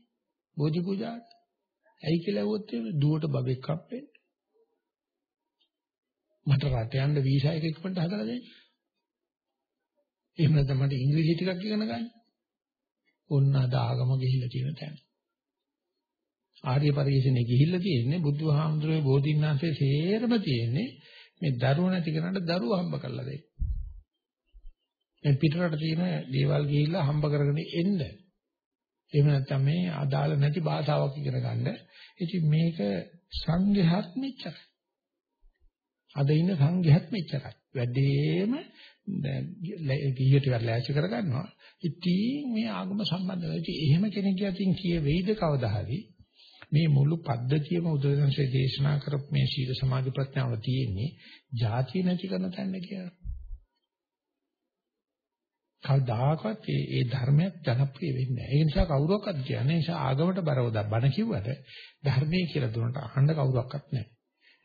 [SPEAKER 1] බෝධි පූජාවට. ඇයි කියලා ඇහුවොත් දුවට බබෙක් හම්බෙන්නේ. මට රට යන්න වීසා එක ඉක්මනට හදලා දෙන්න. එහෙම නැත්නම් මට ඉංග්‍රීසි ටිකක් ඉගෙන ගන්න. ඔන්න අද ආගම ගිහිල්ලා තියෙන තැන. ආර්ය පරිශ්‍රණේ ගිහිල්ලා තියෙන්නේ බුදුහාමුදුරුවෝ බෝධින්නාංශයේ සේරම තියෙන්නේ මේ දරුව නැති කෙනාට දරුව හම්බ කරලා දෙන්න. මේ පිටරට තියෙන දේවල් ගිහිල්ලා හම්බ කරගෙන එන්න. එහෙම නැත්නම් මේ අදාළ නැති භාෂාවක් ඉගෙන ගන්න. ඉතින් මේක සංඝයාත් මෙච්චරයි. අද ඉන්න සංඝයාත් මෙච්චරයි. වැඩිම ගිහියට ඉවර ලෑස්ති කරගන්නවා. ඉතින් මේ ආගම සම්බන්ධව ඉතින් එහෙම කෙනෙක් යටින් කිය වෙයිද කවදා හරි මේ මුළු පද්ධතියම උදේසන්සේ දේශනා කරපු මේ සීල සමාධි ප්‍රඥාව තියෙන්නේ ಜಾති නැති කරන තැන කියලා. කවදාකවත් ඒ ඒ ධර්මයක් ජනප්‍රිය වෙන්නේ නැහැ. ඒ නිසා කවුරුවක්වත් කියන්නේ නිසා ආගමට බරව බණ කිව්වට ධර්මයේ කියලා දුන්නට අහන්න කවුරක්වත් නැහැ.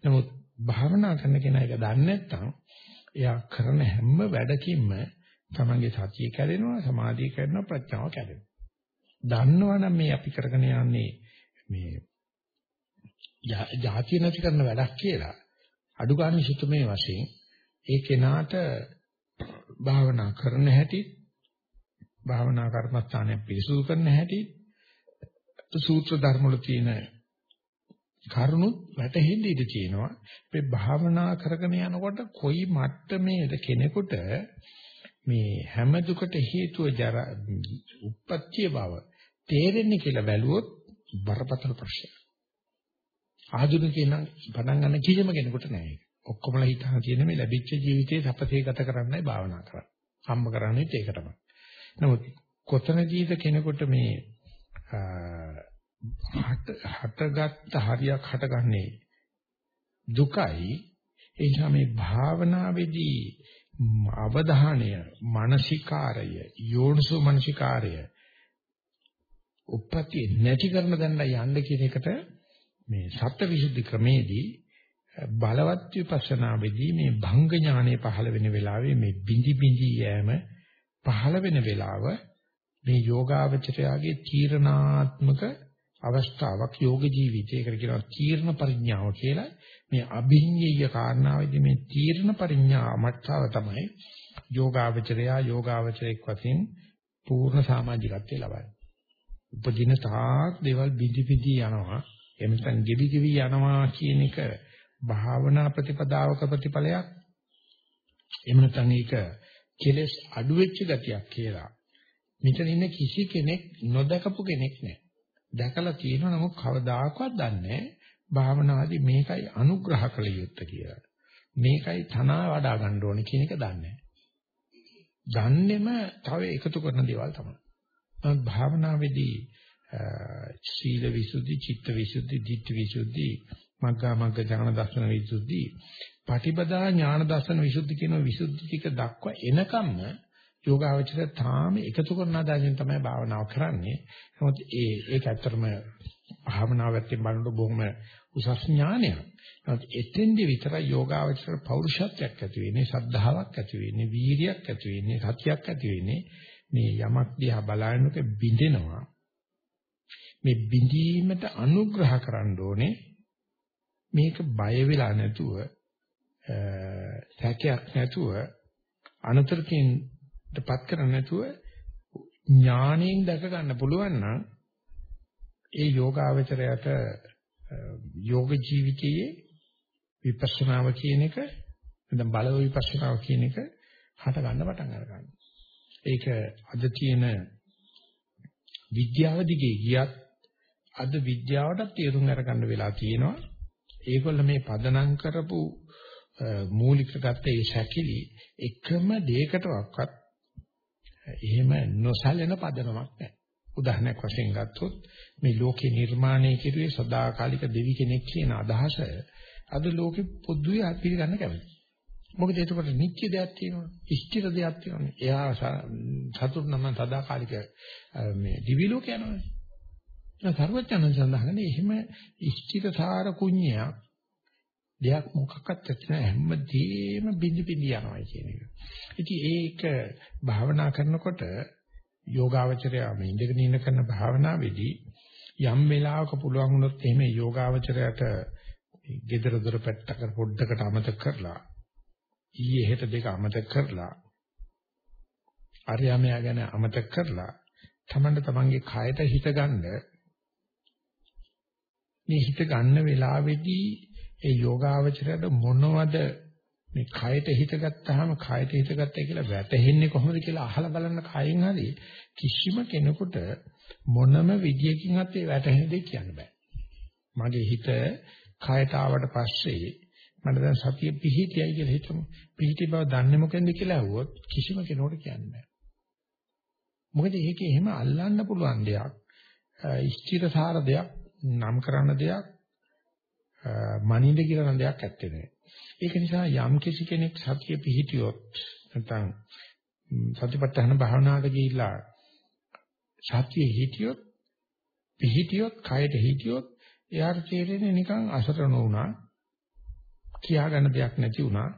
[SPEAKER 1] නමුත් භාවනා කරන කෙනා ඒක දන්නේ නැත්නම් එයා කරන හැම වැඩකින්ම තමන්ගේ සතිය කැඩෙනවා, සමාධිය කැඩෙනවා, ප්‍රඥාව කැඩෙනවා. දන්නවනම් මේ අපි කරගෙන යන්නේ මේ ಜಾතිය නැති කරන වැඩක් කියලා අඩු ගන්න සිතුමේ වශයෙන් ඒ කෙනාට භාවනා කරන හැටි භාවනා කර්මස්ථානය පිරිසුදු කරන හැටි සූත්‍ර ධර්ම වල තියෙන කරුණු වැටහෙන්න ඉඩ තියෙනවා. මේ භාවනා කරගෙන යනකොට කොයි මට්ටමේද කෙනෙකුට මේ හැම දුකට හේතුව ජරා උප්පත්තිය බව තේරෙන්නේ කියලා බැලුවොත් බරපතල ප්‍රශ්නයක්. ආධුනිකයන් පටන් ගන්න කිසිම කෙනෙකුට නෑ ඒක. ඔක්කොමලා හිතන තියෙන මේ ලැබිච්ච ජීවිතේ සපතේ ගත කරන්නයි භාවනා කරන්නේ. හම්බ කරන්නේත් ඒක තමයි. නමුත් කොතනදීද කෙනෙකුට මේ හටගත්ත හරියක් හටගන්නේ දුකයි ඒ නිසා මේ භාවනාවේදී අවධානය මානසිකාරය යෝනිසෝ මානසිකාරය උප්පත්ති නැති කරන දණ්ඩ යන්න කියන එකට මේ සත්‍යවිසුද්ධි ක්‍රමේදී බලවත් විපස්සනාවේදී මේ භංග ඥානය පහළ වෙන වෙලාවේ මේ බිඳි බිඳි යෑම පහළ වෙන වෙලාව මේ යෝගාවචරයාගේ තීරණාත්මක අවස්ථාවක් යෝග ජීවිතයකට කියනවා තීර්ණ පරිඥාව කියලා මේ අභිඤ්ඤය කාරණාවේදී මේ තීර්ණ පරිඥා මට්ටාව තමයි යෝගාවචරයා යෝගාවචරයක් වශයෙන් පූර්ණ සමාජිකත්වය ලබන්නේ. උපදින තාක් දේවල් බිඳි බිඳි යනවා එහෙම නැත්නම් ගෙවි ගෙවි යනවා කියන එක භාවනා ප්‍රතිපදාවක ප්‍රතිඵලයක් එහෙම නැත්නම් ඒක කෙලස් අඩු වෙච්ච ගතියක් කියලා. මෙතන ඉන්න කිසි කෙනෙක් නොදකපු කෙනෙක් නැහැ. දැකලා තියෙනවා නමුත් කවදාකවත් දන්නේ භාවනාදී මේකයි අනුග්‍රහ කළ යුත්තේ කියලා. මේකයි තනවා වඩා ගන්න ඕනේ කියන එක දන්නේ දන්නේම තව එකතු කරන දේවල් තමයි. නමුත් භාවනාවේදී සීල විසුද්ධි, චිත්ත විසුද්ධි, ධිට්ඨි විසුද්ධි, මග්ගා මග්ග ඥාන දර්ශන විසුද්ධි, පටිපදා ඥාන දර්ශන විසුද්ධි කියන විසුද්ධි ටික දක්වා එනකම්ම යෝගාවචරය තාම එකතු කරන ආදායෙන් තමයි භාවනාව කරන්නේ. නමුත් ඒ ඒක ඇත්තටම භාවනාවෙන් බලනකොට බොහොම උසස් ඥානයක්. නමුත් එතෙන්දි විතරයි යෝගාවචර පෞරුෂත්වයක් ඇති වෙන්නේ, සද්ධාාවක් ඇති වෙන්නේ, වීරියක් ඇති වෙන්නේ, සතියක් ඇති වෙන්නේ. මේ යමක් දිහා බලනකොට බිඳෙනවා. මේ බිඳීමට අනුග්‍රහ කරන්න ඕනේ. මේක බය වෙලා නැතුව සැකයක් නැතුව අනතුරකින් පත් කරන්නේ නැතුව ඥාණයෙන් දැක ගන්න පුළුවන් නම් ඒ යෝගාවචරයට යෝග ජීවිතයේ විපස්සනාව කියන එක නැත්නම් බලව විපස්සනාව කියන එක හට ගන්න පටන් ගන්නවා. ඒක අද තියෙන විද්‍යාව දිගේ ගියත් අද විද්‍යාවටත් තේරුම් අරගන්න වෙලා තියෙනවා. ඒගොල්ල මේ පදනම් කරපු මූලික ගත්ත ඒ ශකිලි එකම දෙයකටවත් එහෙම නොසැලෙන පදනමක් නැහැ. උදාහරණයක් වශයෙන් ගත්තොත් මේ ලෝකේ නිර්මාණය කෙරුවේ සදාකාලික දෙවි කෙනෙක් කියන අදහස අද ලෝකෙ පොදුවේ පිළිගන්න කැමතියි. මොකද ඒකට නිත්‍ය දෙයක් තියෙනවා. ඉෂ්ටිර දෙයක් තියෙනවා. එයා සතුට නම් සදාකාලික මේ දිවි ලෝක යනවානේ. සර්වඥයන් සඳහන් එහෙම ඉෂ්ටිකසාර කුඤ්ඤයක් දෙයක් මොකක්වත් නැත්නම් හැමදේම බිඳි බිඳි යනවා කියන එක. ඉතින් ඒක භාවනා කරනකොට යෝගාවචරය මේ ඉඳගෙන ඉන්න කරන භාවනාවේදී යම් වෙලාවක පුළුවන් වුණොත් එහෙම යෝගාවචරයට gedara dora පැත්තකට පොඩ්ඩකට අමතක කරලා ඊයේ හෙට දෙක අමතක කරලා අරියාමයා ගැන අමතක කරලා තමන්ට තමන්ගේ කයට හිත ගන්න මේ හිත ගන්න වෙලාවේදී ඒ යෝගාවචරයට මොනවද මේ කයට හිත ගත්තාම කයට හිත ගත්තයි කියලා වැටහෙන්නේ කොහොමද කියලා අහලා බලන්න කයින් හරි කිසිම කෙනෙකුට මොනම විදියකින්වත් ඒ වැටහෙන දෙයක් කියන්න බෑ. මගේ හිත කයට ආවට පස්සේ මට දැන් සතිය පිහිටියයි කියලා හිතමු. පිහිටි බව දන්නේ මොකෙන්ද කියලා අහුවොත් කිසිම කෙනෙකුට කියන්න බෑ. මොකද ඒක එහෙම අල්ලන්න පුළුවන් දෙයක්. ස්ථිරසාර දෙයක්, නම් කරන දෙයක්, මනින්ද කියලා දෙයක් ඇත්තේ නෑ. ඒක නිසා යම් කිසි කෙනෙක් සතිය පිහිටියොත් නැත්නම් සතිපට්ඨාන භාවනාවට ගිහිල්ලා සතිය හිටියොත් පිහිටියොත් කයට හිටියොත් එයාට තේරෙන්නේ නිකන් අසරණ වුණා කියා ගන්න දෙයක් නැති වුණා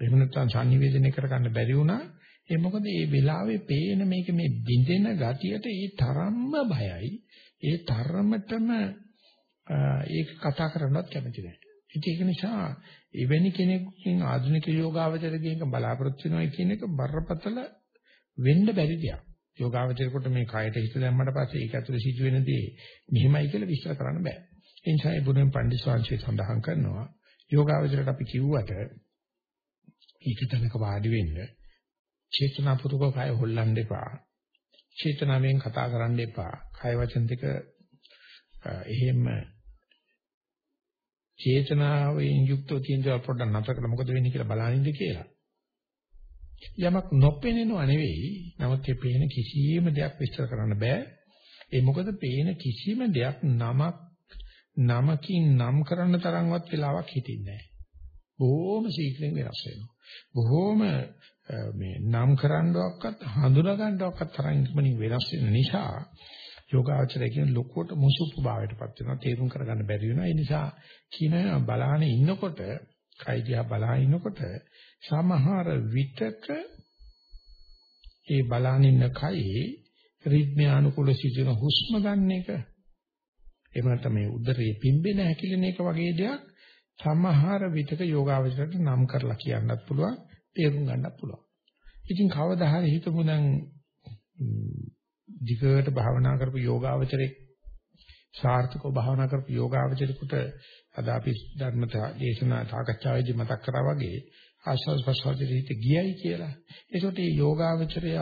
[SPEAKER 1] එහෙම නැත්නම් sannivedana කරගන්න බැරි වුණා ඒ මොකද මේ වෙලාවේ පේන මේක මේ බින්දෙන ගතියට ඒ තරම්ම බයයි ඒ තරමටම ඒක කතා කරන්නවත් කැමති නැහැ ඒක නිසා එවැනි කෙනෙකුකින් ආධුනික යෝගාවචරකයක බලාපොරොත්තු වෙනවා කියන එක බරපතල වෙන්න බැරි දෙයක්. යෝගාවචරයට මේ කයට හිත දැම්මට පස්සේ ඒක ඇතුලේ සිදුවෙන දේ මෙහෙමයි කියලා විස්තර කරන්න බෑ. ඒ නිසා ඒ බුදුන් පණ්ඩිත ස්වාමීන් සඳහන් කරනවා යෝගාවචරයට අපි කිව්වට ඊකතනක වාඩි වෙන්න චේතනාපූර්වක කය හොල්ලන්න එපා. චේතනාවෙන් කතා කරන්න එපා. කය වචන දෙක එහෙම චේතනාවෙන් යුක්තව තියෙන දේ පොඩ්ඩක් නතර කරලා මොකද වෙන්නේ කියලා බලනින්ද කියලා. යමක් නොපෙනෙනව නෙවෙයි. නමුත් මේ පේන කිසියම් දෙයක් විස්තර කරන්න බෑ. ඒ මොකද පේන කිසිම දෙයක් නමක් නමකින් නම් කරන්න තරම්වත් වෙලාවක් හිටින්නේ නැහැ. බොහොම ශීඝ්‍රයෙන් වෙනස් වෙනවා. බොහොම මේ නම් කරන්නවක්වත් හඳුනා ගන්නවක්වත් තරම් ඉක්මනින් වෙනස් වෙන නිසා යෝගාචරය කියන ලොකුවට මුසුප්පු භාවයටපත් වෙනවා තේරුම් කරගන්න බැරි වෙනවා ඒ නිසා කියනවා බලාන ඉන්නකොට කයිදියා බලා ඉන්නකොට සමහර විතක ඒ බලාන ඉන්න කයේ රිද්මයානුකූල සිදුවන හුස්ම ගන්න එක එහෙම නැත්නම් මේ උදරයේ පිම්බෙන හැකිලෙන එක වගේ දෙයක් සමහර විතක යෝගාවචරයට නම් කරලා කියන්නත් පුළුවන් තේරුම් ගන්නත් පුළුවන් ඉතින් කවදා හරි හිතමු දැන් දිගට භාවනා කරපු යෝගාවචරේ සාර්ථකව භාවනා කරපු යෝගාවචරේකට අද අපි ධර්ම දේශනා සාකච්ඡාවේදී මතක් කරා වගේ ආස්වාද ප්‍රසවාසයේ හිත ගියයි කියලා. ඒකට මේ යෝගාවචරය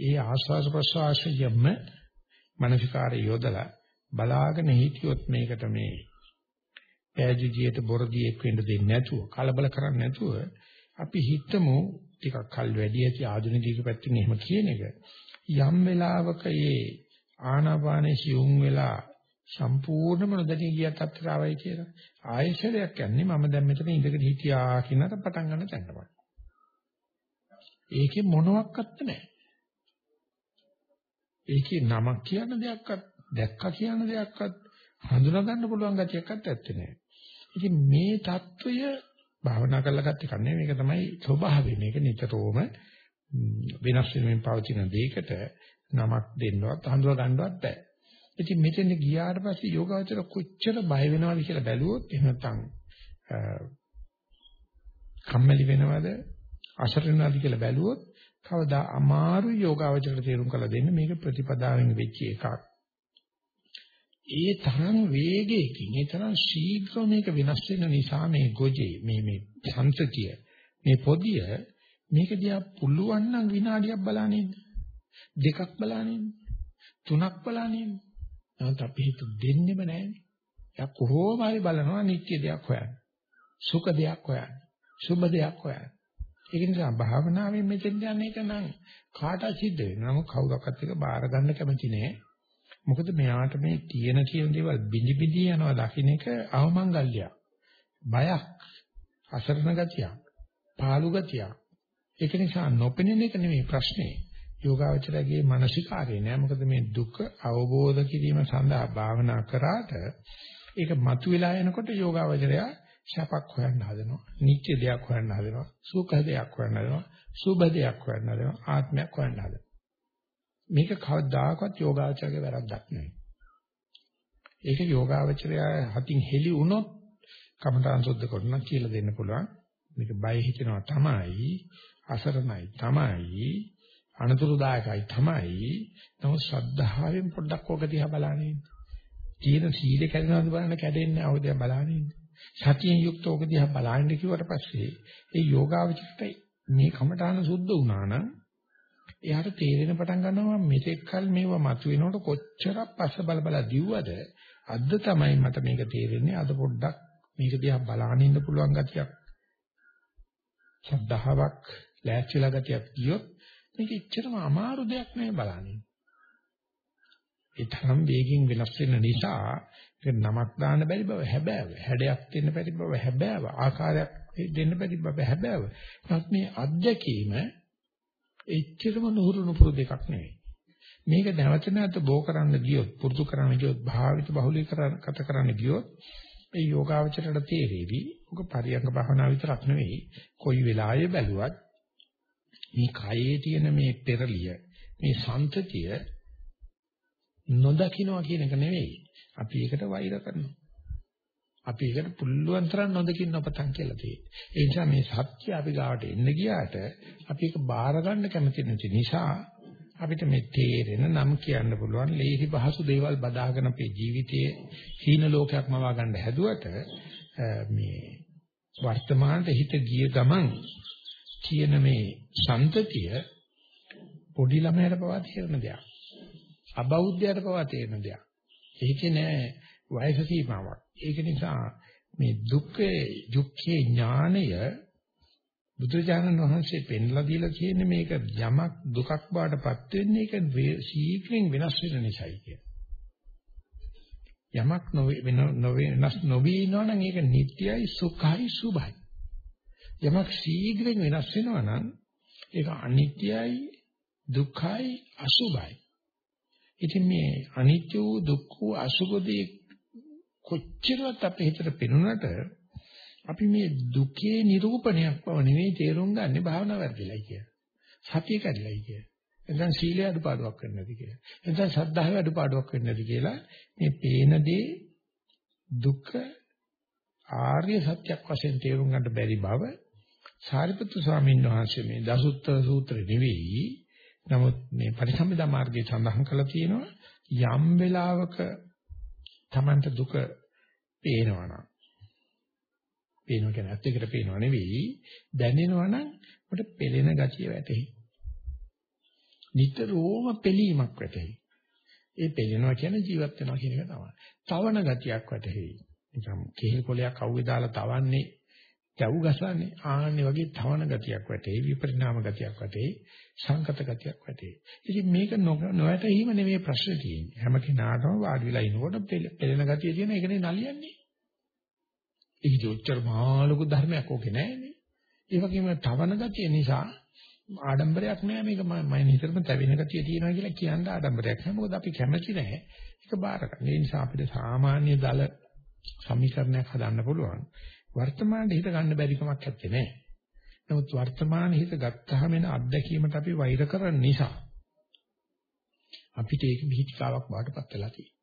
[SPEAKER 1] ඒ ආස්වාද ප්‍රසවාසයෙම මනසිකාරය යොදලා බලාගෙන හිටියොත් මේකට මේ ඈජිජියට බොරදියෙක් වෙන්න දෙන්නේ නැතුව කලබල කරන්නේ නැතුව අපි හිතමු ටිකක් කල් වැඩි ඇති ආධුනිකීක පැත්තෙන් එහෙම කියන එක යම් වෙලාවක ඒ ආනාපානේ සියුම් වෙලා සම්පූර්ණම නොදැනී ගියත් අත්‍තරාවයි කියලා. ආයෙශරයක් යන්නේ මම දැන් මෙතන ඉඳගෙන හිටියා කියනකට පටන් ගන්න තැනටමයි. ඒකේ මොනවත් නැහැ. ඒකේ නමක් කියන දෙයක්වත් දැක්කා කියන දෙයක්වත් හඳුනා ගන්න පුළුවන් ගතියක්වත් ඇත්තේ නැහැ. ඉතින් මේ తত্ত্বය භාවනා කරලා ගන්න එක නෙමෙයි මේක තමයි ස්වභාවය. මේක නිතරම වෙනස් වෙමින් පවතින දෙයකට නමක් දෙන්නවත් හඳුනා ගන්නවත් බැහැ. ඉතින් මෙතෙන් ගියාට පස්සේ යෝගාවචර කොච්චර බය වෙනවද කියලා බැලුවොත් එහෙම නැත්නම් කම්මැලි වෙනවද අසරණවද කියලා බැලුවොත් කවදා අමාරු යෝගාවචරට තේරුම් කරලා දෙන්න මේක ප්‍රතිපදාවෙන් වෙච්ච එකක්. ඒ තරම් වේගයකින් ඒ තරම් ශීඝ්‍ර මේක වෙනස් වෙන නිසා මේ ගොජේ මේ මේ සංතතිය මේ පොදිය මේක දිහා පුළුවන් නම් විනාඩියක් බලන්න ඉන්න. දෙකක් බලන්න ඉන්න. තුනක් බලන්න ඉන්න. නැත්නම් අපි හිත දෙන්නෙම නැහැනේ. යා කොහොම හරි බලනවා නිත්‍ය දෙයක් හොයන්න. සුඛ දෙයක් හොයන්න. සුභ දෙයක් හොයන්න. ඒක නිසා භාවනාවෙන් මෙතෙන් යන එක නම් කාටවත් සිද්ධ වෙනවා. නමුත් කවුරක්වත් එක බාර ගන්න කැමති නෑ. මොකද මෙයාට මේ තියෙන කියන දේවල් බිඳි බිඳි යනවා දකින්න එක අවමංගල්‍යයක්. බයක්, අසරණ ගතියක්, පාළු ගතියක්. ඒක නිසා නොපෙනෙන එක නෙමෙයි ප්‍රශ්නේ. යෝගාවචරයේ මානසිකාරය නෑ. මොකද මේ දුක අවබෝධ කිරීම සඳහා භාවනා කරාට ඒක මතුවලා එනකොට යෝගාවචරය ශපක් හොයන්න හදනවා. නිත්‍ය දෙයක් හොයන්න හදනවා. සුඛ දෙයක් හොයන්න හදනවා. සුභ දෙයක් හොයන්න හදනවා. ආත්මයක් හොයන්න හදනවා. මේක කවදාකවත් යෝගාවචරයේ වැරද්දක් නෙවෙයි. ඒක යෝගාවචරය හතින් හෙලි වුණොත් කමඨාන් සුද්ධ කරනවා කියලා දෙන්න පුළුවන්. මේක බය හිතෙනවා තමයි අසරණයි තමයි අනතුරුදායකයි තමයි නමුත් ශ්‍රද්ධාවෙන් පොඩ්ඩක් ඕක දිහා බලන්නේ තියෙන සීල කැඩෙනවද බලන්න කැඩෙන්නේ නැහැ ඔක දිහා බලන්නේ සතියෙන් යුක්ත ඕක දිහා බලන්න කිව්වට පස්සේ ඒ යෝගාවචිතයි මේ කමඨාන සුද්ධ වුණා නම් එයාට තේරෙන පටන් ගන්නවා මෙතෙක් කල මේවා මතුවෙනකොට කොච්චරක් පස්ස බල බල දිව්වද අද තමයි මට මේක තේරෙන්නේ අද පොඩ්ඩක් මේක දිහා බලාගෙන ඉන්න පුළුවන් ගතියක් ශ්‍රද්ධාවක් ලෑස්තිලා ගතියක් ගියොත් මේක එච්චරම අමාරු දෙයක් නෙවෙයි බලන්නේ. ඒ තරම් වේගින් වෙනස් වෙන නිසා ඒක නමක් දාන්න බැරි බව හැබෑව. හැඩයක් දෙන්න බැරි බව හැබෑව. ආකාරයක් දෙන්න බැරි බව හැබෑව. නමුත් මේ අධ්‍යක්ීම එච්චරම නුහුරු නුපුරු දෙකක් නෙවෙයි. මේක නැවත නැවත බෝ කරන්න ගියොත් පුරුදු කරන්න ගියොත් භාවිත බහුලීකරණ කත කරන්න ගියොත් ඒ යෝගාවචරයට තේරෙවි. ඔක පරියංග භාවනා විතරක් නෙවෙයි. කොයි වෙලාවෙ බැලුවත් මේ කයේ තියෙන මේ පෙරලිය, මේ සන්තතිය නොදකින්නවා කියන එක නෙවෙයි. අපි ඒකට වෛර කරනවා. අපි ඒකට පුළුවන් තරම් නොදකින්න අපතන් කියලා තියෙනවා. ඒ නිසා මේ සත්‍ය අපි ගාවට එන්න ගියාට අපි ඒක බාර ගන්න කැමති නැති නිසා අපිට මේ තේරෙන නම් කියන්න පුළුවන් ලේසි පහසු දේවල් බදාගෙන අපේ ජීවිතයේ හීන ලෝකයක්ම වගන්න හැදුවට මේ වර්තමානයේ හිත ගිය ගමන් කියන මේ සන්තතිය පොඩි ළමයට පවා තේරෙන දෙයක්. අබෞද්ධයට පවා තේරෙන දෙයක්. ඒකේ නෑ වයස සීමාවක්. ඒක නිසා මේ දුක්ඛේ දුක්ඛේ ඥානය බුදුරජාණන් වහන්සේ පෙන්ලා දීලා කියන්නේ මේක යමක් දුකක් බාටපත් වෙන්නේ ඒක ශීඝ්‍රයෙන් වෙනස් වෙන නිසායි කියන. යමක් නොවෙනස් නොවි ඉන්නවනම් ඒක නිට්ටයයි සුඛයි සුභයි. යමක් ශීඝ්‍රයෙන් වෙනස් වෙනවා නම් ඒක අනිත්‍යයි දුක්ඛයි අසුභයි. ඉතින් මේ අනිත්‍ය වූ දුක්ඛ වූ අසුභදී කොච්චරවත් අපේ හිතට පෙනුනට අපි මේ දුකේ නිරූපණයක් බව නෙවෙයි තේරුම් ගන්න භාවනා වැඩිලයි කිය. සතිය කැඩලයි කිය. එතන සීලය අඩුපාඩුවක් වෙන්නේ නැති කියලා. එතන ශ්‍රද්ධාවේ අඩුපාඩුවක් වෙන්නේ නැති කියලා මේ පේන දේ දුක ආර්ය සත්‍යක් වශයෙන් තේරුම් ගන්න බැරි බව සාරිපුත්තු ස්වාමීන් වහන්සේ මේ දසුත්තර සූත්‍රෙ නෙවෙයි නමුත් මේ පරිසම්පදා මාර්ගයේ සඳහන් කරලා තියෙනවා යම් වෙලාවක Tamanට දුක පේනවනම් පේනවා කියන්නේ ඇත්ත එකට පේනව නෙවෙයි. දැනෙනවනම් උඩ පෙළෙන ගතිය වැටෙයි නිතරම පෙළීමක් වැටෙයි ඒ පෙළෙනවා කියන්නේ ජීවත් වෙනවා කියන එක තමයි. තවන ගතියක් වැටෙයි නිකම් කෙහෙල් කොලයක් අවුවේ දාලා තවන්නේ දැව් ගසන්නේ. ආන්නේ වගේ තවන ගතියක් වැටේ විපරිණාම ගතියක් වැටේ සංකත ගතියක් වැටේ. ඉතින් මේක නොවැටීම නෙමෙයි ප්‍රශ්නේ තියෙන්නේ. හැම කෙනාටම වාඩි වෙලා ඉනකොට පෙළෙන ගතිය තියෙන එකනේ නලියන්නේ. ඒක ජොච්චර මාළුකු ධර්මයක් ඕකේ නෑනේ ඒ වගේම තවන ගතිය නිසා ආඩම්බරයක් නෑ මේක මම හිතරම තැවෙන ගතිය තියෙනවා කියලා කියන්න ආඩම්බරයක් නෑ. මොකද අපි කැමති නෑ. ඒක බාර ගන්න. ඒ නිසා අපිට සාමාන්‍ය දල සමීකරණයක් හදන්න පුළුවන්. වර්තමානයේ හිත ගන්න බැරි කමක් නැත්තේ නෑ. නමුත් වර්තමානයේ හිත ගත්තාම එන අත්දැකීමට අපි වෛර කරන නිසා අපිට ඒක විහිිතිකාවක් බාටපත් වෙලා තියෙනවා.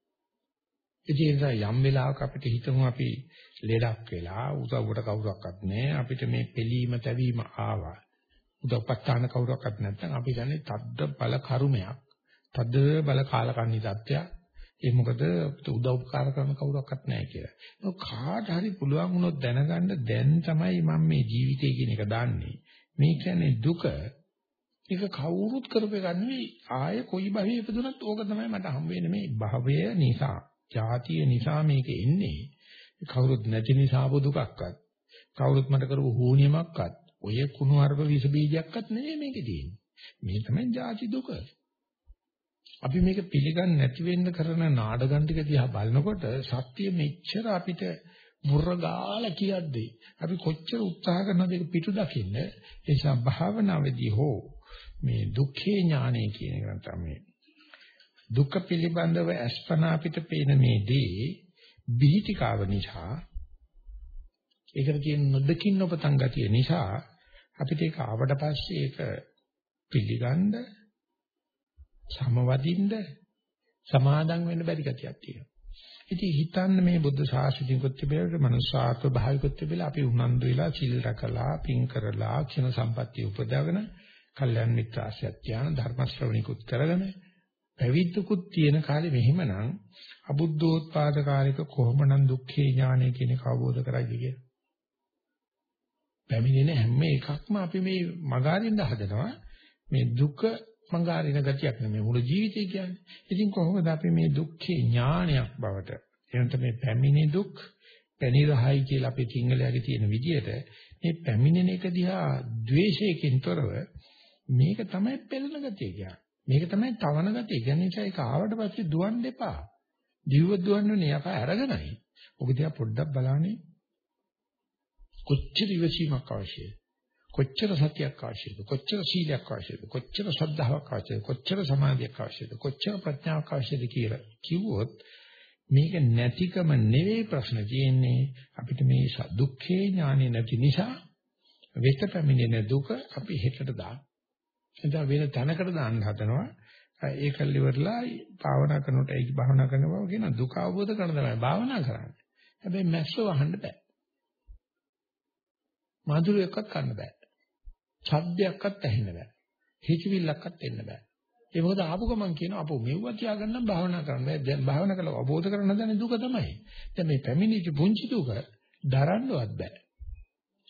[SPEAKER 1] ඒ නිසා යම් වෙලාවක අපිට හිතමු අපි ලෙඩක් වෙලා උදව්වට කවුරක්වත් නැහැ අපිට මේ පිළීම තැවීම ආවා. උදව්පත්තාන කවුරක්වත් නැත්නම් අපි දන්නේ තද්ද බල කර්මයක්. තද්ද බල කාලකන්ණි තත්ත්වයක්. ඒ මොකද උදව් උපකාර කරන කවුරක්වත් නැහැ කියලා. ඒක කාට හරි පුළුවන් වුණොත් දැනගන්න දැන් තමයි මම මේ ජීවිතය කියන එක දන්නේ. මේ කියන්නේ දුක. ඒක කවුරුත් කරපු එකක් නෙවෙයි. ආයේ කොයි භවයේ ඉපදුනත් ඕක තමයි මට හම් වෙන්නේ මේ භවය නිසා. ජාතිය නිසා මේක එන්නේ. කවුරුත් නැති නිසා ආපු දුකක්වත්. කවුරුත් මට කරපු හෝනියමක්වත්. ඔය කුණු අරබ විස බීජයක්වත් නෙවෙයි මේකේ තියෙන්නේ. මේ තමයි ජාති දුක. අපි මේක පිළිගන්නේ නැති වෙන්න කරන නාඩගම් ටික දිහා බලනකොට සත්‍ය මෙච්චර අපිට මුර්ගාල කියද්දී අපි කොච්චර උත්සාහ කරනවද ඒක පිටු දකින්න. ඒ නිසා භාවනාවේදී හෝ මේ දුක්ඛේ ඥානය කියන එක තමයි දුක පිළිබඳව අස්පනා අපිට පේන මේ දේ බීතිකාව නිසා ඒකට තියෙන නොදකින්න ඔපතන් ගතිය නිසා අපිට ඒක ආවට පස්සේ ඒක පිළිගන්න සමවදින්න සමාදම් වෙන්න බැරි ගතියක් තියෙනවා. ඉතින් හිතන්න මේ බුද්ධ ශාසනයකොත් තිබෙලා මනුස්සාත්ව භාවිකොත් තිබෙලා අපි උනන්දු වෙලා සිල් රැකලා පින් කරලා ක්ෂණ සම්පත්තිය උපදාගෙන කල්යන් මිත්‍රාශ්‍රය ත්‍යාන ධර්ම ශ්‍රවණිකුත් කරගෙන පැවිද්දකුත් තියෙන කාලේ මෙහිමනම් අබුද්ධෝත්පාද කාලික කොහොමනම් දුක්ඛේ ඥානය කියන එක අවබෝධ කරගන්නේ කියලා. පැමිණෙන හැම එකක්ම අපි මේ මගාරින්න හදනවා මේ දුක මගාරින ගතියක් නෙමෙයි මුළු ජීවිතය කියන්නේ. ඉතින් කොහොමද අපි මේ දුක්ඛේ ඥානයක් බවට එනත මේ පැමිණි දුක් පැනිරහයි කියලා අපේ සිංහලයේ තියෙන විදිහට මේ පැමිණෙන එක දිහා ද්වේෂයකින් තොරව මේක තමයි පෙළෙන ගතිය කියන්නේ. මේක තමයි තවන ගතිය. කියන්නේ ඒක ආවට පස්සේ දුවන්න එපා. දිව්ව දුවන්නේ යක අරගෙනයි. ඔබ දිහා පොඩ්ඩක් බලන්නේ කොච්චර ඉවසීමක් අවශ්‍යද? කොච්චර සතියක් අවශ්‍යද? කොච්චර සීලයක් අවශ්‍යද? කොච්චර ශ්‍රද්ධාවක් අවශ්‍යද? කොච්චර සමාධියක් අවශ්‍යද? කොච්චර ප්‍රඥාවක් අවශ්‍යද කියලා කිව්වොත් මේක නැතිකම නෙවෙයි ප්‍රශ්න තියෙන්නේ අපිට මේ දුක්ඛේ ඥානෙ නැති නිසා වෙත පැමිණෙන දුක අපි හෙටට දාන. එතන වෙන තැනකට දාන්න හදනවා. ඒකල් ඉවරලා භාවනා කරනකොට ඒක භාවනා කරනවා කියන දුක අවබෝධ කරන තමයි භාවනා කරන්නේ. හැබැයි මැස්සෝ වහන්න බෑ. මధుරයක්වත් ගන්න බෑ. ශබ්දයක්වත් ඇහෙන්න බෑ. හිතවිල්ලක්වත් එන්න බෑ. ඒ මොකද ආපු ගමන් කියන අපෝ මෙව්ව තියාගන්න භාවනා කරන්න බෑ. දැන් භාවනා කළා අවබෝධ කරගන්න දැන දුක තමයි. දැන් මේ පැමිණිච්ච පුංචි දුක දරන්නවත් බෑ.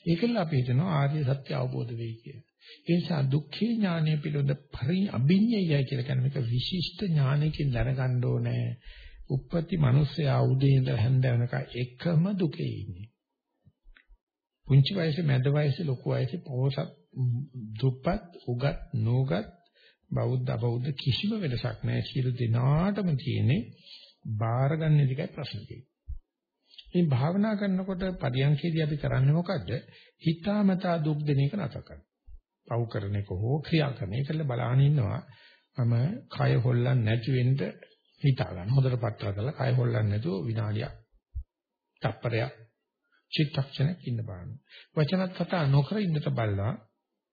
[SPEAKER 1] ඒකල අපි හිතනවා ආර්ය සත්‍ය අවබෝධ වෙයි කියලා. ඒ නිසා දුක්ඛේ ඥානය පිළිබඳ පරි අභිඤ්ඤයයි කියලා කියන මේක විශිෂ්ට ඥානයකින් දැනගන්න ඕනේ. උප්පත්ති මිනිස්සයා උදේ ඉඳලා හැන්ද වෙනකන් එකම දුකේ ඉන්නේ. පුංචි වයසේ මැද වයසේ ලොකු වයසේ පොහොසත් දුප්පත් උගත් නෝගත් බෞද්ධ අබෞද්ධ කිසිම වෙනසක් නැහැ. සියලු දෙනාටම තියෙන්නේ බාර ගන්න එකයි ප්‍රශ්න තියෙන්නේ. මේ භාවනා කරනකොට පරියන්කේදී අපි කරන්නේ මොකද්ද? හිතාමතා දුක් දෙන එක නැතර කරනවා. පව් කරන එක හෝ ක්‍රියා කරන එකල බලාගෙන ඉන්නවා මම කය හොල්ලන්නේ නැති වෙන්න හිතා ගන්න. හොඳට පట్టල කරලා කය හොල්ලන්නේ නැතුව විනාඩියක් තප්පරයක් චිත්තක්ෂණයක් ඉන්න බලන්න. වචනත් කතා නොකර ඉන්නට බලලා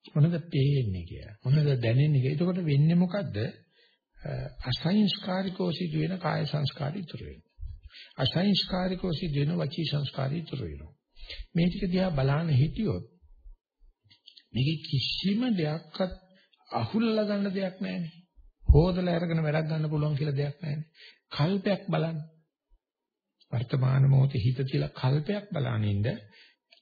[SPEAKER 1] මොනද පේන්නේ කියලා. මොනද දැනෙන්නේ කියලා. එතකොට වෙන්නේ මොකද්ද? අසංස්කාරිකෝ සිදුවෙන කාය සංස්කාරය ඉතුරු වෙනවා. අසංස්කාරිකෝ සිදුවෙන වචී සංස්කාරය ඉතුරු වෙනවා. මේ ටික දිහා බලන්න හිටියොත් මේකේ කිසිම දෙයක්වත් අහුල්ලා ගන්න දෙයක් නැහැනේ. හොදලා අරගෙන වැඩක් ගන්න පුළුවන් කියලා දෙයක් නැහැනේ. කල්පයක් බලන්න. වර්තමාන මොහොතේ හිත තියලා කල්පයක් බලනින්ද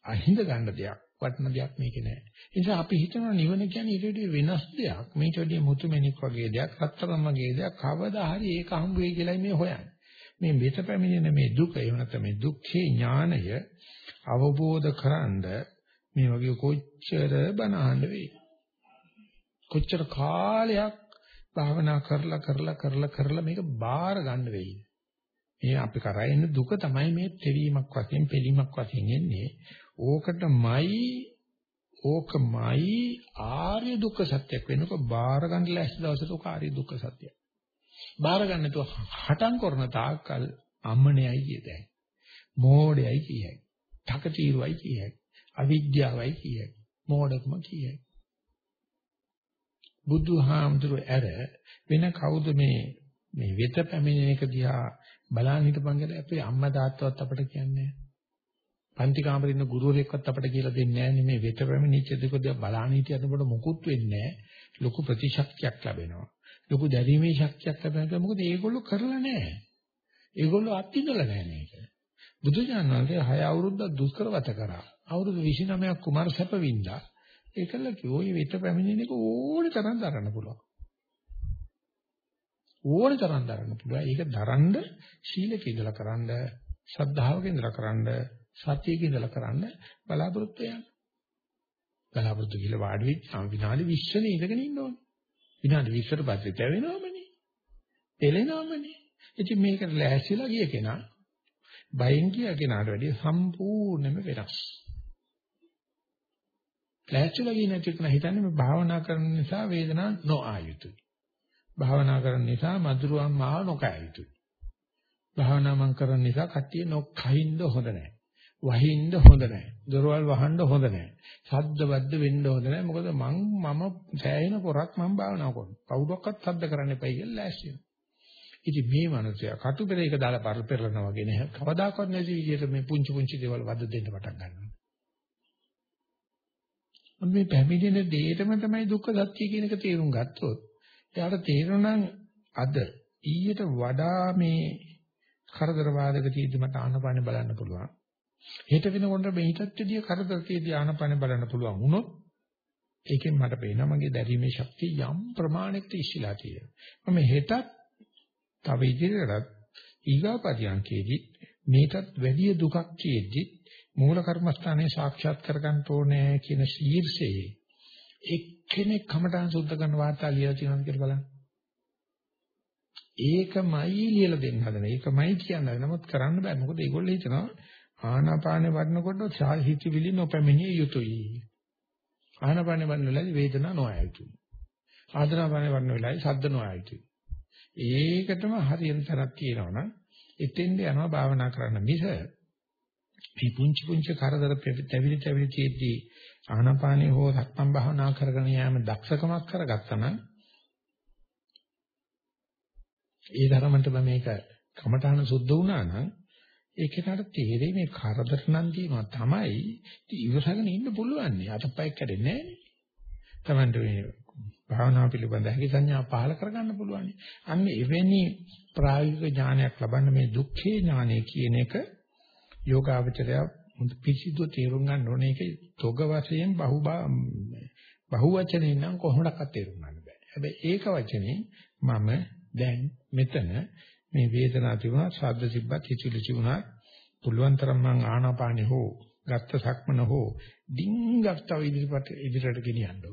[SPEAKER 1] අහිඳ ගන්න දෙයක් වටන දෙයක් මේකේ නැහැ. ඒ නිසා අපි හිතනවා නිවන කියන්නේ ඊට වඩා වෙනස් දෙයක්. මේට වඩා මුතුමැණික් වගේ දෙයක්, රත්තරන් වගේ දෙයක් කවදා හරි ඒක හම්බ වෙයි කියලායි මේ හොයන්නේ. මේ මෙත පැමිණෙන මේ දුක, එහෙම නැත්නම් මේ දුක්ඛේ ඥානය අවබෝධ කරන්ඩ මේ වගේ කොච්චර බණ අහන්න වෙයි. කොච්චර කාලයක් භාවනා කරලා කරලා කරලා කරලා මේක බාර ගන්න වෙයි. මේ අපි කරා එන දුක තමයි මේ තෙවීමක් වශයෙන් පිළීමක් වශයෙන් එන්නේ. ඕකටමයි ඕකමයි ආර්ය දුක්ඛ සත්‍යයක් වෙනකොට බාර ගන්න ලැස්ති දවසට ඕක ආර්ය දුක්ඛ සත්‍යයක්. බාර ගන්න තු හටන් කරන තාක්කල් අම්මණයයි කියදයි. මෝඩයයි කියයි. ඨකතිරුවයි කියයි. අවිද්‍යාවයි කියයි. මෝඩකම කියයි. බුදුහාමුදුරුවෝ ඇර වෙන කවුද මේ මේ වෙත පැමිණෙන එක දිහා බලන්න හිටපන් කියලා අපේ අම්මා තාත්තවත් අපට කියන්නේ පන්ති කාමරේ ඉන්න ගුරුවරයෙක්වත් අපට කියලා දෙන්නේ නැහැ මේ වෙත පැමිණිච්ච දෙක දිහා බලන්න හිටියනකොට මොකුත් වෙන්නේ ලොකු ප්‍රතිශක්තියක් ලැබෙනවා. ලොකු දැරීමේ ශක්තියක් ලැබෙනවා මොකද ඒගොල්ලෝ කරලා නැහැ. ඒගොල්ලෝ අත්විඳලා නැහැ මේක. බුදුජානනාගේ 6 අවුරුද්දක් දුෂ්කරවත කරා. අවුරුදු 29ක් කුමාර සැප වින්දා ඒකල කිව්වෝ මේ වෙත පැමිණෙන එක ඕනේ තරම් දරන්න පුළුවන්. ඕන තරම් දරන්න පුළුවන්. ඒක දරන්න සීලක ඉඳලා කරන්න, ශ්‍රද්ධාවක ඉඳලා කරන්න, සතියක ඉඳලා කරන්න බලාපොරොත්තු වෙන්න. බලාපොරොත්තු කියලා වාඩි වෙච්ච විනාඩි 20 නේ ඉඳගෙන ඉන්න ඕනේ. විනාඩි 20ට පස්සේ තැවෙනවමනේ. පෙලෙනවමනේ. ඉතින් මේකට ලෑස්තිලා ගිය කෙනා බයෙන් ගිය කෙනාට වැඩිය සම්පූර්ණයෙන්ම වෙනස්. ලෑස්තිලා ගිය නැති කෙනා හිතන්නේ මේ භාවනා කරන නිසා වේදනාවක් නොආයුතුයි. භාවනා කරන නිසා මధుරවන් මාව නොකෑ යුතුයි. භාවනා මං කරන නිසා කට්ටිය නොකහින්ද හොඳ නැහැ. වහින්ද හොඳ නැහැ. දොරවල් වහන්න හොඳ නැහැ. ශබ්ද බද්ද වෙන්න හොඳ නැහැ. මොකද මං මම සෑහෙන පොරක් මං භාවනා කරනවා. කවුරක්වත් ශබ්ද කරන්න එපයි කියලා ලෑස්ති වෙනවා. ඉතින් මේ මනුස්සයා කටු පෙරේක දාලා පර පෙරලනවා වගේ නෑ. කවදාකවත් නැති විදිහට මේ පුංචි පුංචි දේවල් වද දෙන්න පටන් ගන්නවා. මේ පැමිණෙන දෙයටම තමයි දුක්ඛ සත්‍ය කියන එක තේරුම් ගත්තොත් එයාට තේරෙනවා අද ඊට වඩා මේ කරදර වාදක තියෙද්දි මට ආනපාන බලන්න පුළුවන්. හෙට වෙනකොට මේ හිතත් විදිය කරදර තියෙද්දි ආනපාන බලන්න පුළුවන් වුණොත් ඒකෙන් මට පේනවා මගේ දැරීමේ ශක්තිය යම් ප්‍රමාණයකට ඉස්සිලා තියෙනවා. මම හෙටත් තව ඉදිරියටත් ඊගාපදියන්කේදී මේකත් වැඩි දුකක් කියෙද්දි මූල කර්මස්ථානයේ සාක්ෂාත් කරගන්න ඕනේ කියන ශීර්ෂයේ එක්කෙනෙක් කමටහන් සුද්ධ කරන වාර්තා ලියලා තියෙනවද කියලා බලන්න. ඒකමයි ලියලා දෙන්න හදන. ඒකමයි කියන්නේ. නමුත් කරන්න බෑ. මොකද ඒගොල්ලෝ හිතනවා ආනාපානෙ වඩනකොට හිතවිලි නොපැමිණිය යුතුයි. ආනාපානෙ වඩන වෙලාවේ වේදනාවක් නොආ යුතුයි. ආදරාපානෙ වඩන වෙලාවේ ශබ්ද නොආ යුතුයි. ඒකටම හරියන තරක් තියෙනවනම් එතෙන්ද යනවා භාවනා කරන්න මිස මේ පුංචි පුංචි කරදර තැවිලි තැවිලි තියෙද්දී ආනාපානෙ හෝ සක්මන් භාවනා කරගෙන යෑම දක්ෂකමක් කරගත්තා නම් ඒ ධර්මන්තම මේක කමඨාන සුද්ධ වුණා නම් ඒ කෙනාට තේරෙයි මේ කරදර නම් තියෙනවා තමයි ඉවසගෙන ඉන්න පුළුවන් නේ. අතපය කැඩෙන්නේ නැහැ තමන්ට මේ භාවනාව පිළිබඳ හැකි සංඥා පහල කරගන්න පුළුවන් අන්න එවැනි ප්‍රායෝගික ඥානයක් ලබන්න මේ දුක්ඛේ ඥානය කියන එක යෝගාවචරය පිසිදු තේරුම් ගන්න ඕනේ. ඒක තොග වශයෙන් බහු බහු වචනෙන් නම් කොහොමඩක්වත් තේරුම් ගන්න බෑ. හැබැයි ඒක වචනේ මම දැන් මෙතන මේ වේදනාව තිබුණා ශබ්ද තිබ්බත් හිතිලි තිබුණා පුළුවන් තරම් මං ආනාපානෙ හෝ ගත්ත සක්මන හෝ ඩිංගක් තව ඉදිරියට ඉදිරියට ගෙනියන්න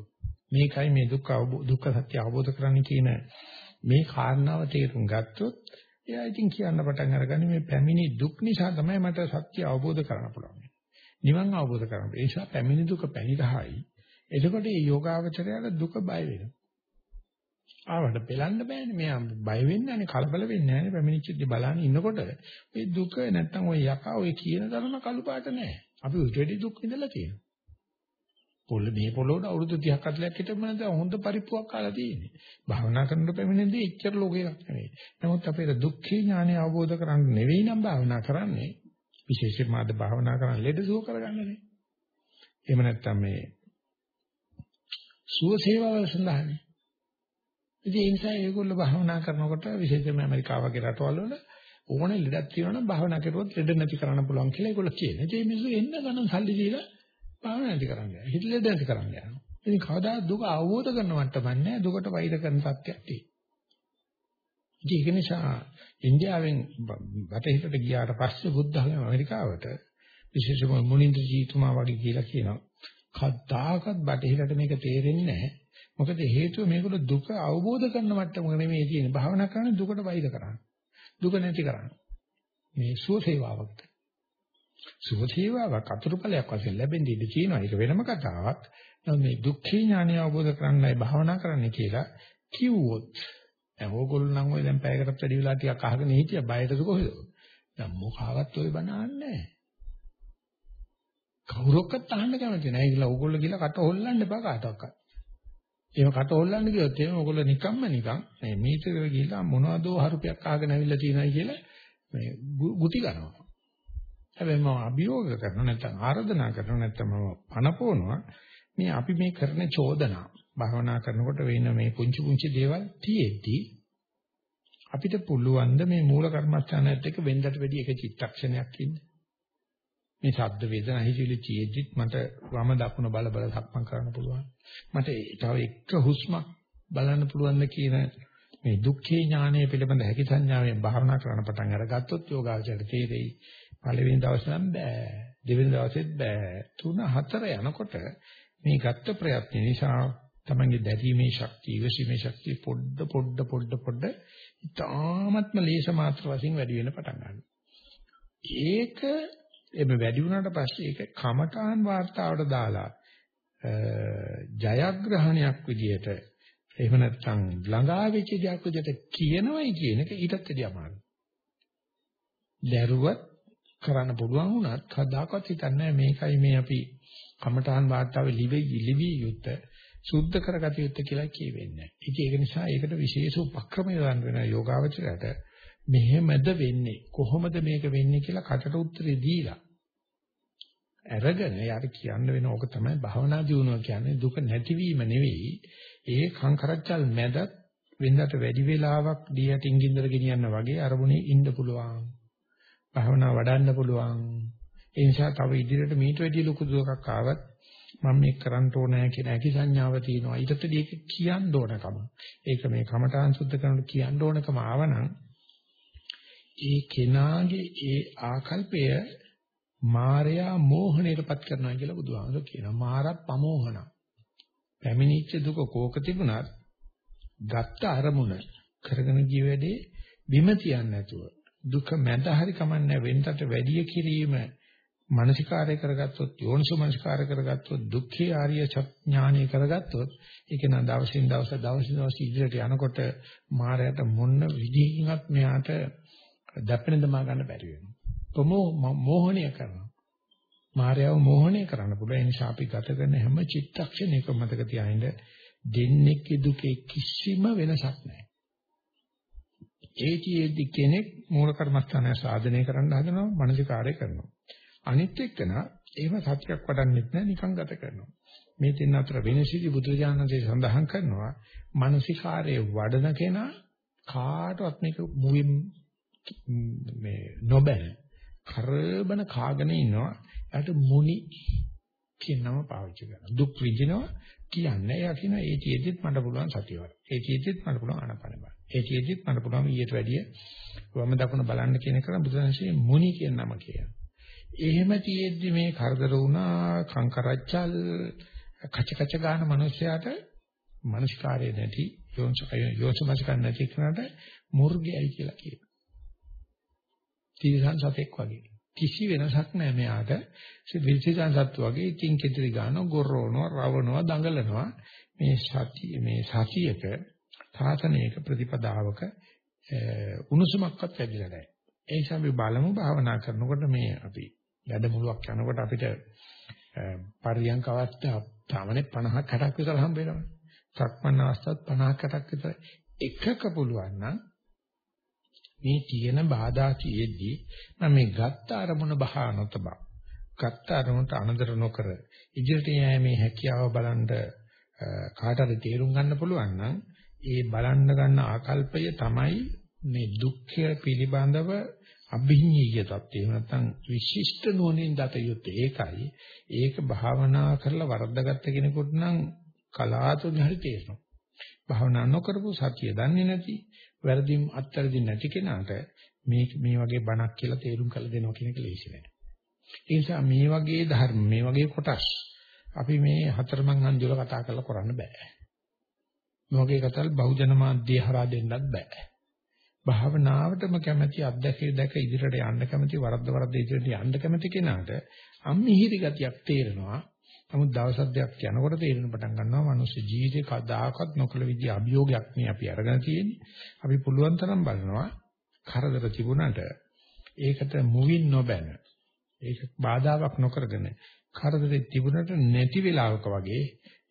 [SPEAKER 1] මේකයි මේ දුක්ඛ දුක්ඛ සත්‍ය අවබෝධ කරගන්න කියන මේ කාරණාව තේරුම් ගත්තොත් එයා ඉතින් කියන්න පටන් අරගන්නේ මේ පැමිණි දුක් නිසා තමයි මට සත්‍ය අවබෝධ කරගන්න පුළුවන්. නිවන් අවබෝධ කරගන්න. ඒ නිසා පැමිණි දුක පැනිරහයි. එතකොට මේ යෝගාවචරයට දුක බය වෙනවා. ආවට පෙලන්න බෑනේ. මෙයා බය වෙන්නේ නැනේ, කලබල වෙන්නේ නැනේ. පැමිණිච්ච බලන්න ඉන්නකොට මේ දුක නැත්තම් ওই යකා ඔය කියන තරම කළු පාට නැහැ. අපි උඩ වැඩි දුක් විඳලා තියෙනවා. පොළ මේ පොළොවට අවුරුදු 30ක් 40ක් හිටපම නැද හොඳ පරිප්පුවක් කාලා තියෙන්නේ. භාවනා කරනකොට පැමිණෙන්නේ එච්චර ලෝකයක් නෙවෙයි. නමුත් අපේ දුක්ඛේ ඥානය අවබෝධ කරගන්න නෙවෙයි නම් භාවනා කරන්නේ. විශේෂයෙන්ම අද භාවනා කරන ලෙඩ සුව කරගන්නනේ. එහෙම නැත්තම් මේ සුව සේවාවල් සඳහානේ. ඉතින් ඒ නිසා ඒගොල්ලෝ භාවනා කරනකොට විශේෂයෙන්ම ඇමරිකාව වගේ රටවල් වල ඕනේ ලෙඩක් තියෙනවා නම් භාවනා කරුවොත් ලෙඩ නැති කරන්න පුළුවන් කියලා ඒගොල්ලෝ කියනවා. ඉතින් මේ මිනිස්සු එන්න ගණන් සල්ලි දීලා භාවනා නැති කරන්න යනවා. හිත ලෙඩ නැති කරන්න යනවා. ඉතින් කවදා දුක අවබෝධ කරන මට්ටමක් නැහැ. දුකට වෛර කරන සත්‍යයක් තියෙනවා. ඒක නිසා ඉන්දියාවෙන් බටහිරට ගියාට පස්සේ බුද්ධ ධර්ම ඇමරිකාවට විශේෂයෙන්ම මුනින්ද ජීතුමා වගේ කියලා කියනවා. කද්දාකත් බටහිරට මේක තේරෙන්නේ නැහැ. මොකද හේතුව මේගොල්ලෝ දුක අවබෝධ කරන මට්ටමක නෙමෙයි තියෙන්නේ. භාවනා කරන්නේ දුකට වෛර කරන්නේ. දුක නැති කරන්නේ. මේ සුව සේවාවකට. සුව සේවාවක් අතුරුඵලයක් වශයෙන් ලැබෙන්නේ ඉඳී තියෙනවා. ඒක වෙනම කතාවක්. මේ දුක්ඛී ඥානය අවබෝධ කරන්නයි භාවනා කරන්න කියලා කිව්වොත් දැන් ඕගොල්ලෝ නම් ඔය දැන් පැයකටත් වැඩි වෙලා ටිකක් අහගෙන හිටියා බයටද කොහෙද? දැන් මොකාවත් ඔය බණ අහන්නේ නැහැ. කවුරක්වත් අහන්න කැමති නැහැ. ඒගොල්ලෝ ඕගොල්ලෝ කියලා කට හොල්ලන්න එපා කාටවත්. එහෙම කට හොල්ලන්න ගියොත් එහෙම ඔයගොල්ලෝ නිකම්ම නිකන් මේ මීටරේ ගිහිල්ලා මොනවදෝ හරුපයක් ආගෙන ඇවිල්ලා තියෙනයි කියලා මේ ගුටි ගන්නවා. හැබැයි මම අභියෝග කරනවා නැත්නම් ආරාධනා කරනවා නැත්නම් මම පනපවනවා මේ අපි මේ කරන චෝදනා භාවනා කරනකොට වෙන මේ පුංචි පුංචි දේවල් තියෙද්දී අපිට පුළුවන් ද මේ මූල කර්මස්ථානයත් එක්ක වෙන්දට වැඩි එක චිත්තක්ෂණයක් ඉන්න මේ ශබ්ද වේදනා හිතිලි චේද්දිත් මට වම දකුණ බල බල සක්මන් කරන්න පුළුවන්. මට තව එක හුස්මක් බලන්න පුළුවන් කියන මේ දුක්ඛේ ඥානය පිළිබඳ හැකි සංඥාවෙන් භාවනා කරන්න පටන් අරගත්තොත් යෝගාචරයට තේරෙයි. පළවෙනි දවසේ නම් බෑ. දෙවෙනි දවසෙත් බෑ. තුන හතර යනකොට මේ ගත්ත ප්‍රයත්න නිසා තමන්ගේ දැරීමේ ශක්තිය, ඉවසීමේ ශක්තිය පොඩ පොඩ පොඩ පොඩ ඉතාමත්ම ලේස මාත්‍ර වශයෙන් වැඩි වෙන පටන් ගන්නවා. ඒක එමෙ වැඩි වුණාට පස්සේ ඒක කමඨාන් වාර්තාවට දාලා ජයග්‍රහණයක් විදියට එහෙම නැත්නම් ළඟා වෙච්ච දෙයක් විදියට කියනවයි කියන එක ඊටත් වැඩි අමාරුයි. දරුවත් කරන්න පුළුවන් වුණත් කවදාකවත් හිතන්නේ මේකයි මේ අපි කමඨාන් වාර්තාවේ ලිවෙයි ලිවි යුත්තේ සුද්ධ කරගත යුත්තේ කියලා කියවෙන්නේ. ඉතින් ඒක නිසා ඒකට විශේෂ උපක්‍රම යොදන්න වෙන යෝගාවචරයට මෙහෙමද වෙන්නේ? කොහොමද මේක වෙන්නේ කියලා කටට උත්තරේ දීලා. අරගෙන යාට කියන්න වෙන ඕක තමයි භවනා දියුණුව කියන්නේ. දුක නැතිවීම නෙවෙයි. ඒ කංකරච්චල් මැදත් වෙනදට වැඩි වෙලාවක් දී යටින් ගින්දර ගෙනියන්න වගේ අරමුණේ ඉන්න පුළුවන්. භවනා වඩන්න පුළුවන්. ඒ නිසා තව ඉදිරියට මීට වැඩි ලොකු දුකක් ආවත් මම මේක කරන්න ඕනෑ කියන ඇකි සංඥාව තියෙනවා. ඊටත් ඒක කියන්න ඕනකම. ඒක මේ කමඨාන් සුද්ධ කරනකොට කියන්න ඕනකම ආවනම් ඒ කෙනාගේ ඒ ආකල්පය මායя මෝහණයටපත් කරනවා කියලා බුදුහාමුදුරු කියනවා. මාරප් පමෝහණ. පැමිණිච්ච දුක කෝක තිබුණත් ගත්ත අරමුණ කරගෙන ගිය වැඩේ බිම තියන්නේ නැතුව දුක මැද හරි කමන්නේ වෙනතට වැඩි කිරීම මානසිකාරය කරගත්තොත් යෝනිසෝ මානසිකාරය කරගත්තොත් දුක්ඛේ ආර්ය ඥානය කරගත්තොත් ඒක නා දවසින් දවස දවසින් දවස ඉදිරියට යනකොට මායයට මොන විදිහකින්වත් මෙයාට දැපෙන දමා ගන්න බැරි වෙනවා. කොමෝ මෝහණය කරනවා. මායාව මෝහණය කරන්න පුළුවන්. ඒ නිසා අපි ගත කරන හැම චිත්තක්ෂණයකම මතක තියාගන්න දෙන්නේ දුකේ කිසිම වෙනසක් නැහැ. ඒකීයේදි කෙනෙක් මූල කර්මස්ථානය සාධනය කරන්න හදනවා, මානසිකාරය කරනවා. අනිත් එක්කන එහෙම සත්‍යයක් වඩන්නෙත් නැහැ, නිකන් ගත කරනවා. මේ දෙන්න අතර වෙනසිදි බුදුජානකසේ සඳහන් කරනවා, මානසිකාරයේ වඩන කෙනා කාටවත් මේක මුවින් මේ නොබැන කරබන කාගෙන ඉන්නවා. එයාට මුනි කියන නම පාවිච්චි කරනවා. දුක් විඳිනවා කියන්නේ එයා කියන ඒ චේතිත් මට පුළුවන් සතිය වල. ඒ චේතිත් මට පුළුවන් ආනපන බල. ඒ චේතිත් මට පුළුවන් ඊට වැඩිය වම දකුණ බලන්න කියන එක බුදුරජාණන්සේ මුනි කියන නම කියනවා. එහෙම තියෙද්දි මේ කරදර වුණා කංකරච්චල් කච කච ගන්න මිනිස්සයාට මනස්කාරය නැති යෝසමස්කන් නැති කෙනාට මුර්ගයයි කියලා කියනවා. තිරසන් සතෙක් වගේ. කිසි වෙනසක් නැහැ මෙයාට. විචිතන් සත්තු වගේ ඉතින් කෙතරි ගන්නවා, ගොරවනවා, රවනවා, දඟලනවා. මේ සතිය මේ සතියක සාසනයක ප්‍රතිපදාවක උණුසුමක්වත් ලැබිලා නැහැ. ඒ නිසා අපි බලමු භාවනා කරනකොට මේ අපි වැඩමුළුවක් යනකොට අපිට පරියන්ක අවස්ථා සාමාන්‍ය 50ක් 60ක් විතර හම්බ වෙනවා. සක්මන් අවස්ථාත් 50ක් 60ක් විතර එකක පුළුවන් නම් මේ තියෙන බාධා කියෙද්දී මම මේ ගත්ත අරමුණ බහා නොතබා. ගත්ත අරමුණට අනදර නොකර ඉදිරියට යෑමේ හැකියාව බලන්න කාට හරි තේරුම් ගන්න පුළුවන් නම් ඒ බලන්න ගන්න ආකල්පය තමයි මේ දුක්ඛය පිළිබඳව අභිඤ්ඤීය தත්ත්වය නැත්නම් විශිෂ්ට නුවණින් දත යුත්තේ ඒකයි. ඒක භාවනා කරලා වරද්දාගත්ත කෙනෙකුට නම් කලාතුරකින් හරි තේරෙනවා. භාවනා නොකරපු සතිය දන්නේ නැති වැරදිම් අත්තරදි නැති කෙනාට මේ මේ වගේ බණක් කියලා තේරුම් කරලා දෙනවා කියන එක ලේසි නෑ. ඒ නිසා මේ වගේ ධර්ම මේ වගේ කොටස් අපි මේ හතරමං හන්දිවල කතා කරලා කරන්න බෑ. මේ වගේ කතාල් බහුජන මාධ්‍ය හරහා දෙන්නත් බෑ. භාවනාවටම කැමැති අත්දැකී දැක ඉදිරියට යන්න කැමැති වරද්ද වරද්ද ඉදිරියට යන්න කැමැති කෙනාට අම්මිහිරි ගතියක් තේරෙනවා. නමුත් දවස් දෙකක් යනකොට තේරෙන පටන් ගන්නවා මිනිස් ජීවිතේ කදාකත් නොකල විදිහ අභියෝගයක් නේ අපි අරගෙන තියෙන්නේ. අපි පුළුවන් තරම් බලනවා කරදර තිබුණාට ඒකට මුවින් නොබැන ඒක බාධාවක් නොකරගෙන කරදරේ තිබුණට නැති වෙලාවක වගේ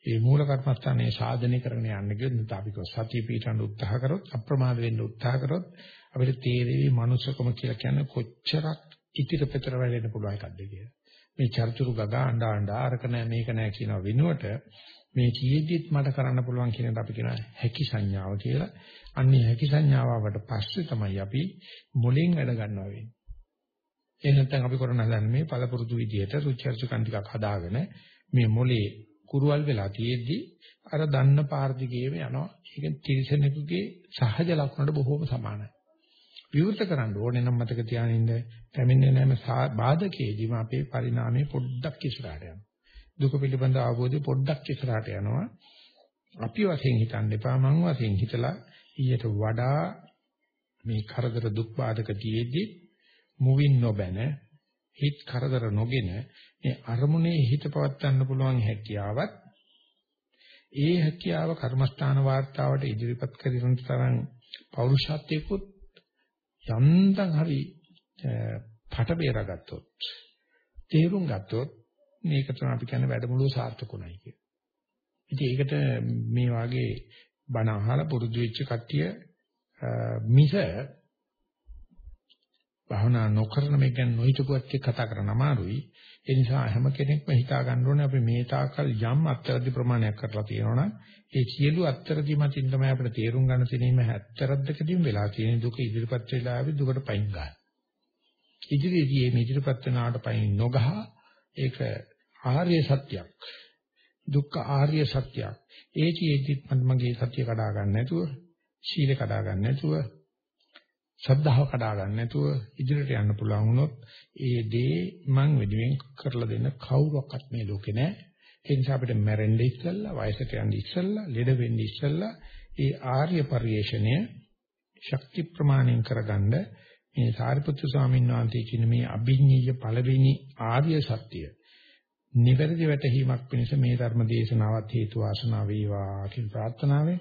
[SPEAKER 1] ඒ මූල කර්මස්ථානයේ සාධනය කරගෙන යන්න ගියොත් අපි කො සතිය පිටන්න උත්සාහ කරොත් අප්‍රමාද වෙන්න උත්සාහ කරොත් අපිට තේරෙවි මනුස්සකම කියලා කියන්නේ කොච්චරක් ඉතිරපතර වෙලෙන්න පුළුවන් එකක්ද කියලා. මේ චර්චුරු ගගා අඬා අඬා අරක නෑ මේක නෑ කියන වෙනුවට මේ කීයේදීත් මට කරන්න පුළුවන් කියන එක අපි කියන හැකි සංඥාව කියලා. අන්නේ හැකි සංඥාව ආවට පස්සේ තමයි අපි මුලින් වැඩ ගන්නවා වෙන්නේ. ඒ නැත්නම් අපි කරන හදන්නේ මේ පළපුරුදු විදියට රුචර්චුකන් ටිකක් හදාගෙන මේ මොලේ කුරුවල් වෙලා තියෙද්දි අර දන්න පාර දිගේම යනවා. ඒක තිරසනෙකුගේ සහජ ලක්ෂණයට බොහෝම සමානයි. විවෘත කරන්න ඕනේ නම් මතක තියාගන්න පැමිණෙන හැම බාධකයේදීම අපේ පරිණාමය පොඩ්ඩක් ඉස්සරහට යනවා. දුක පිළිබඳ අවබෝධය පොඩ්ඩක් ඉස්සරහට යනවා. අපි වශයෙන් හිතන්න එපා මං වශයෙන් හිතලා ඊට වඩා මේ කරදර දුක් බාධක තියේදී මුවින් නොබැන හිත කරදර නොගෙන මේ අරමුණේ හිත පවත්වන්න පුළුවන් හැකියාවත් ඒ හැකියාව කර්මස්ථාන වාර්තාවට ඉදිරිපත් කරන තරම් පෞරුෂත්වයකුත් යන්තම් හරි පට බේරගත්තොත් තේරුම් ගත්තොත් මේක තමයි අපි කියන්නේ වැඩමුළුව සාර්ථකුණයි කියන්නේ. ඉතින් ඒකට මේ වාගේ බණ අහලා පුරුදු වෙච්ච කට්ටිය මිස භාවනා නොකරන මේ ගැන නොහිතපුවත් කතා කරන්න අමාරුයි. ඒ නිසා හැම කෙනෙක්ම හිතා ගන්න ඕනේ අපි මේ තාකල් යම් අත්තරදි ප්‍රමාණයක් කරලා තියෙනවනම් ඒ සියලු අත්තරදි මතින් තමයි අපිට තේරුම් ගන්න තියෙන්නේ 70ක්දීම වෙලා තියෙන දුක ඉදිරිපත් වෙලා ආවි දුකට පයින් ගන්න. ඉදිරියේදී මේ ඉදිරිපත් වෙනාට පයින් නොගහ ඒක ආර්ය සත්‍යයක්. දුක්ඛ ආර්ය සත්‍යයක්. ඒ චේතිත් මගේ සත්‍ය කඩා ගන්න නැතුව, සීල කඩා ගන්න නැතුව, ශ්‍රද්ධාව කඩා ගන්න නැතුව ඉදිරියට යන්න පුළුවන් වුණොත් ඒ දේ මං වෙනුවෙන් කරලා දෙන්න කවුරක්වත් මේ ලෝකේ නැහැ. ඒ නිසා අපිට මැරෙන්න ඉස්සෙල්ලා, වයසට යන්න ඉස්සෙල්ලා, ලෙඩ වෙන්න ඉස්සෙල්ලා ඒ ආර්ය පරිශ්‍රණය ශක්ති ප්‍රමාණයෙන් කරගන්න මේ සාරිපුත්‍ර ස්වාමීන් වහන්සේ කියන මේ අභිඤ්ඤය පළවෙනි ආර්ය සත්‍යය නිවැරදි වැටහීමක් පිණිස මේ ධර්ම දේශනාවත් හේතු වාසනා වේවා කියන ප්‍රාර්ථනාවෙන්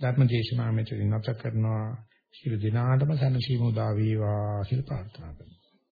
[SPEAKER 1] ධර්ම දේශනාව මෙතන නැවත කරනවා සියලු දිනාටම සනසීමු දා වේවා කියලා ප්‍රාර්ථනා කරනවා.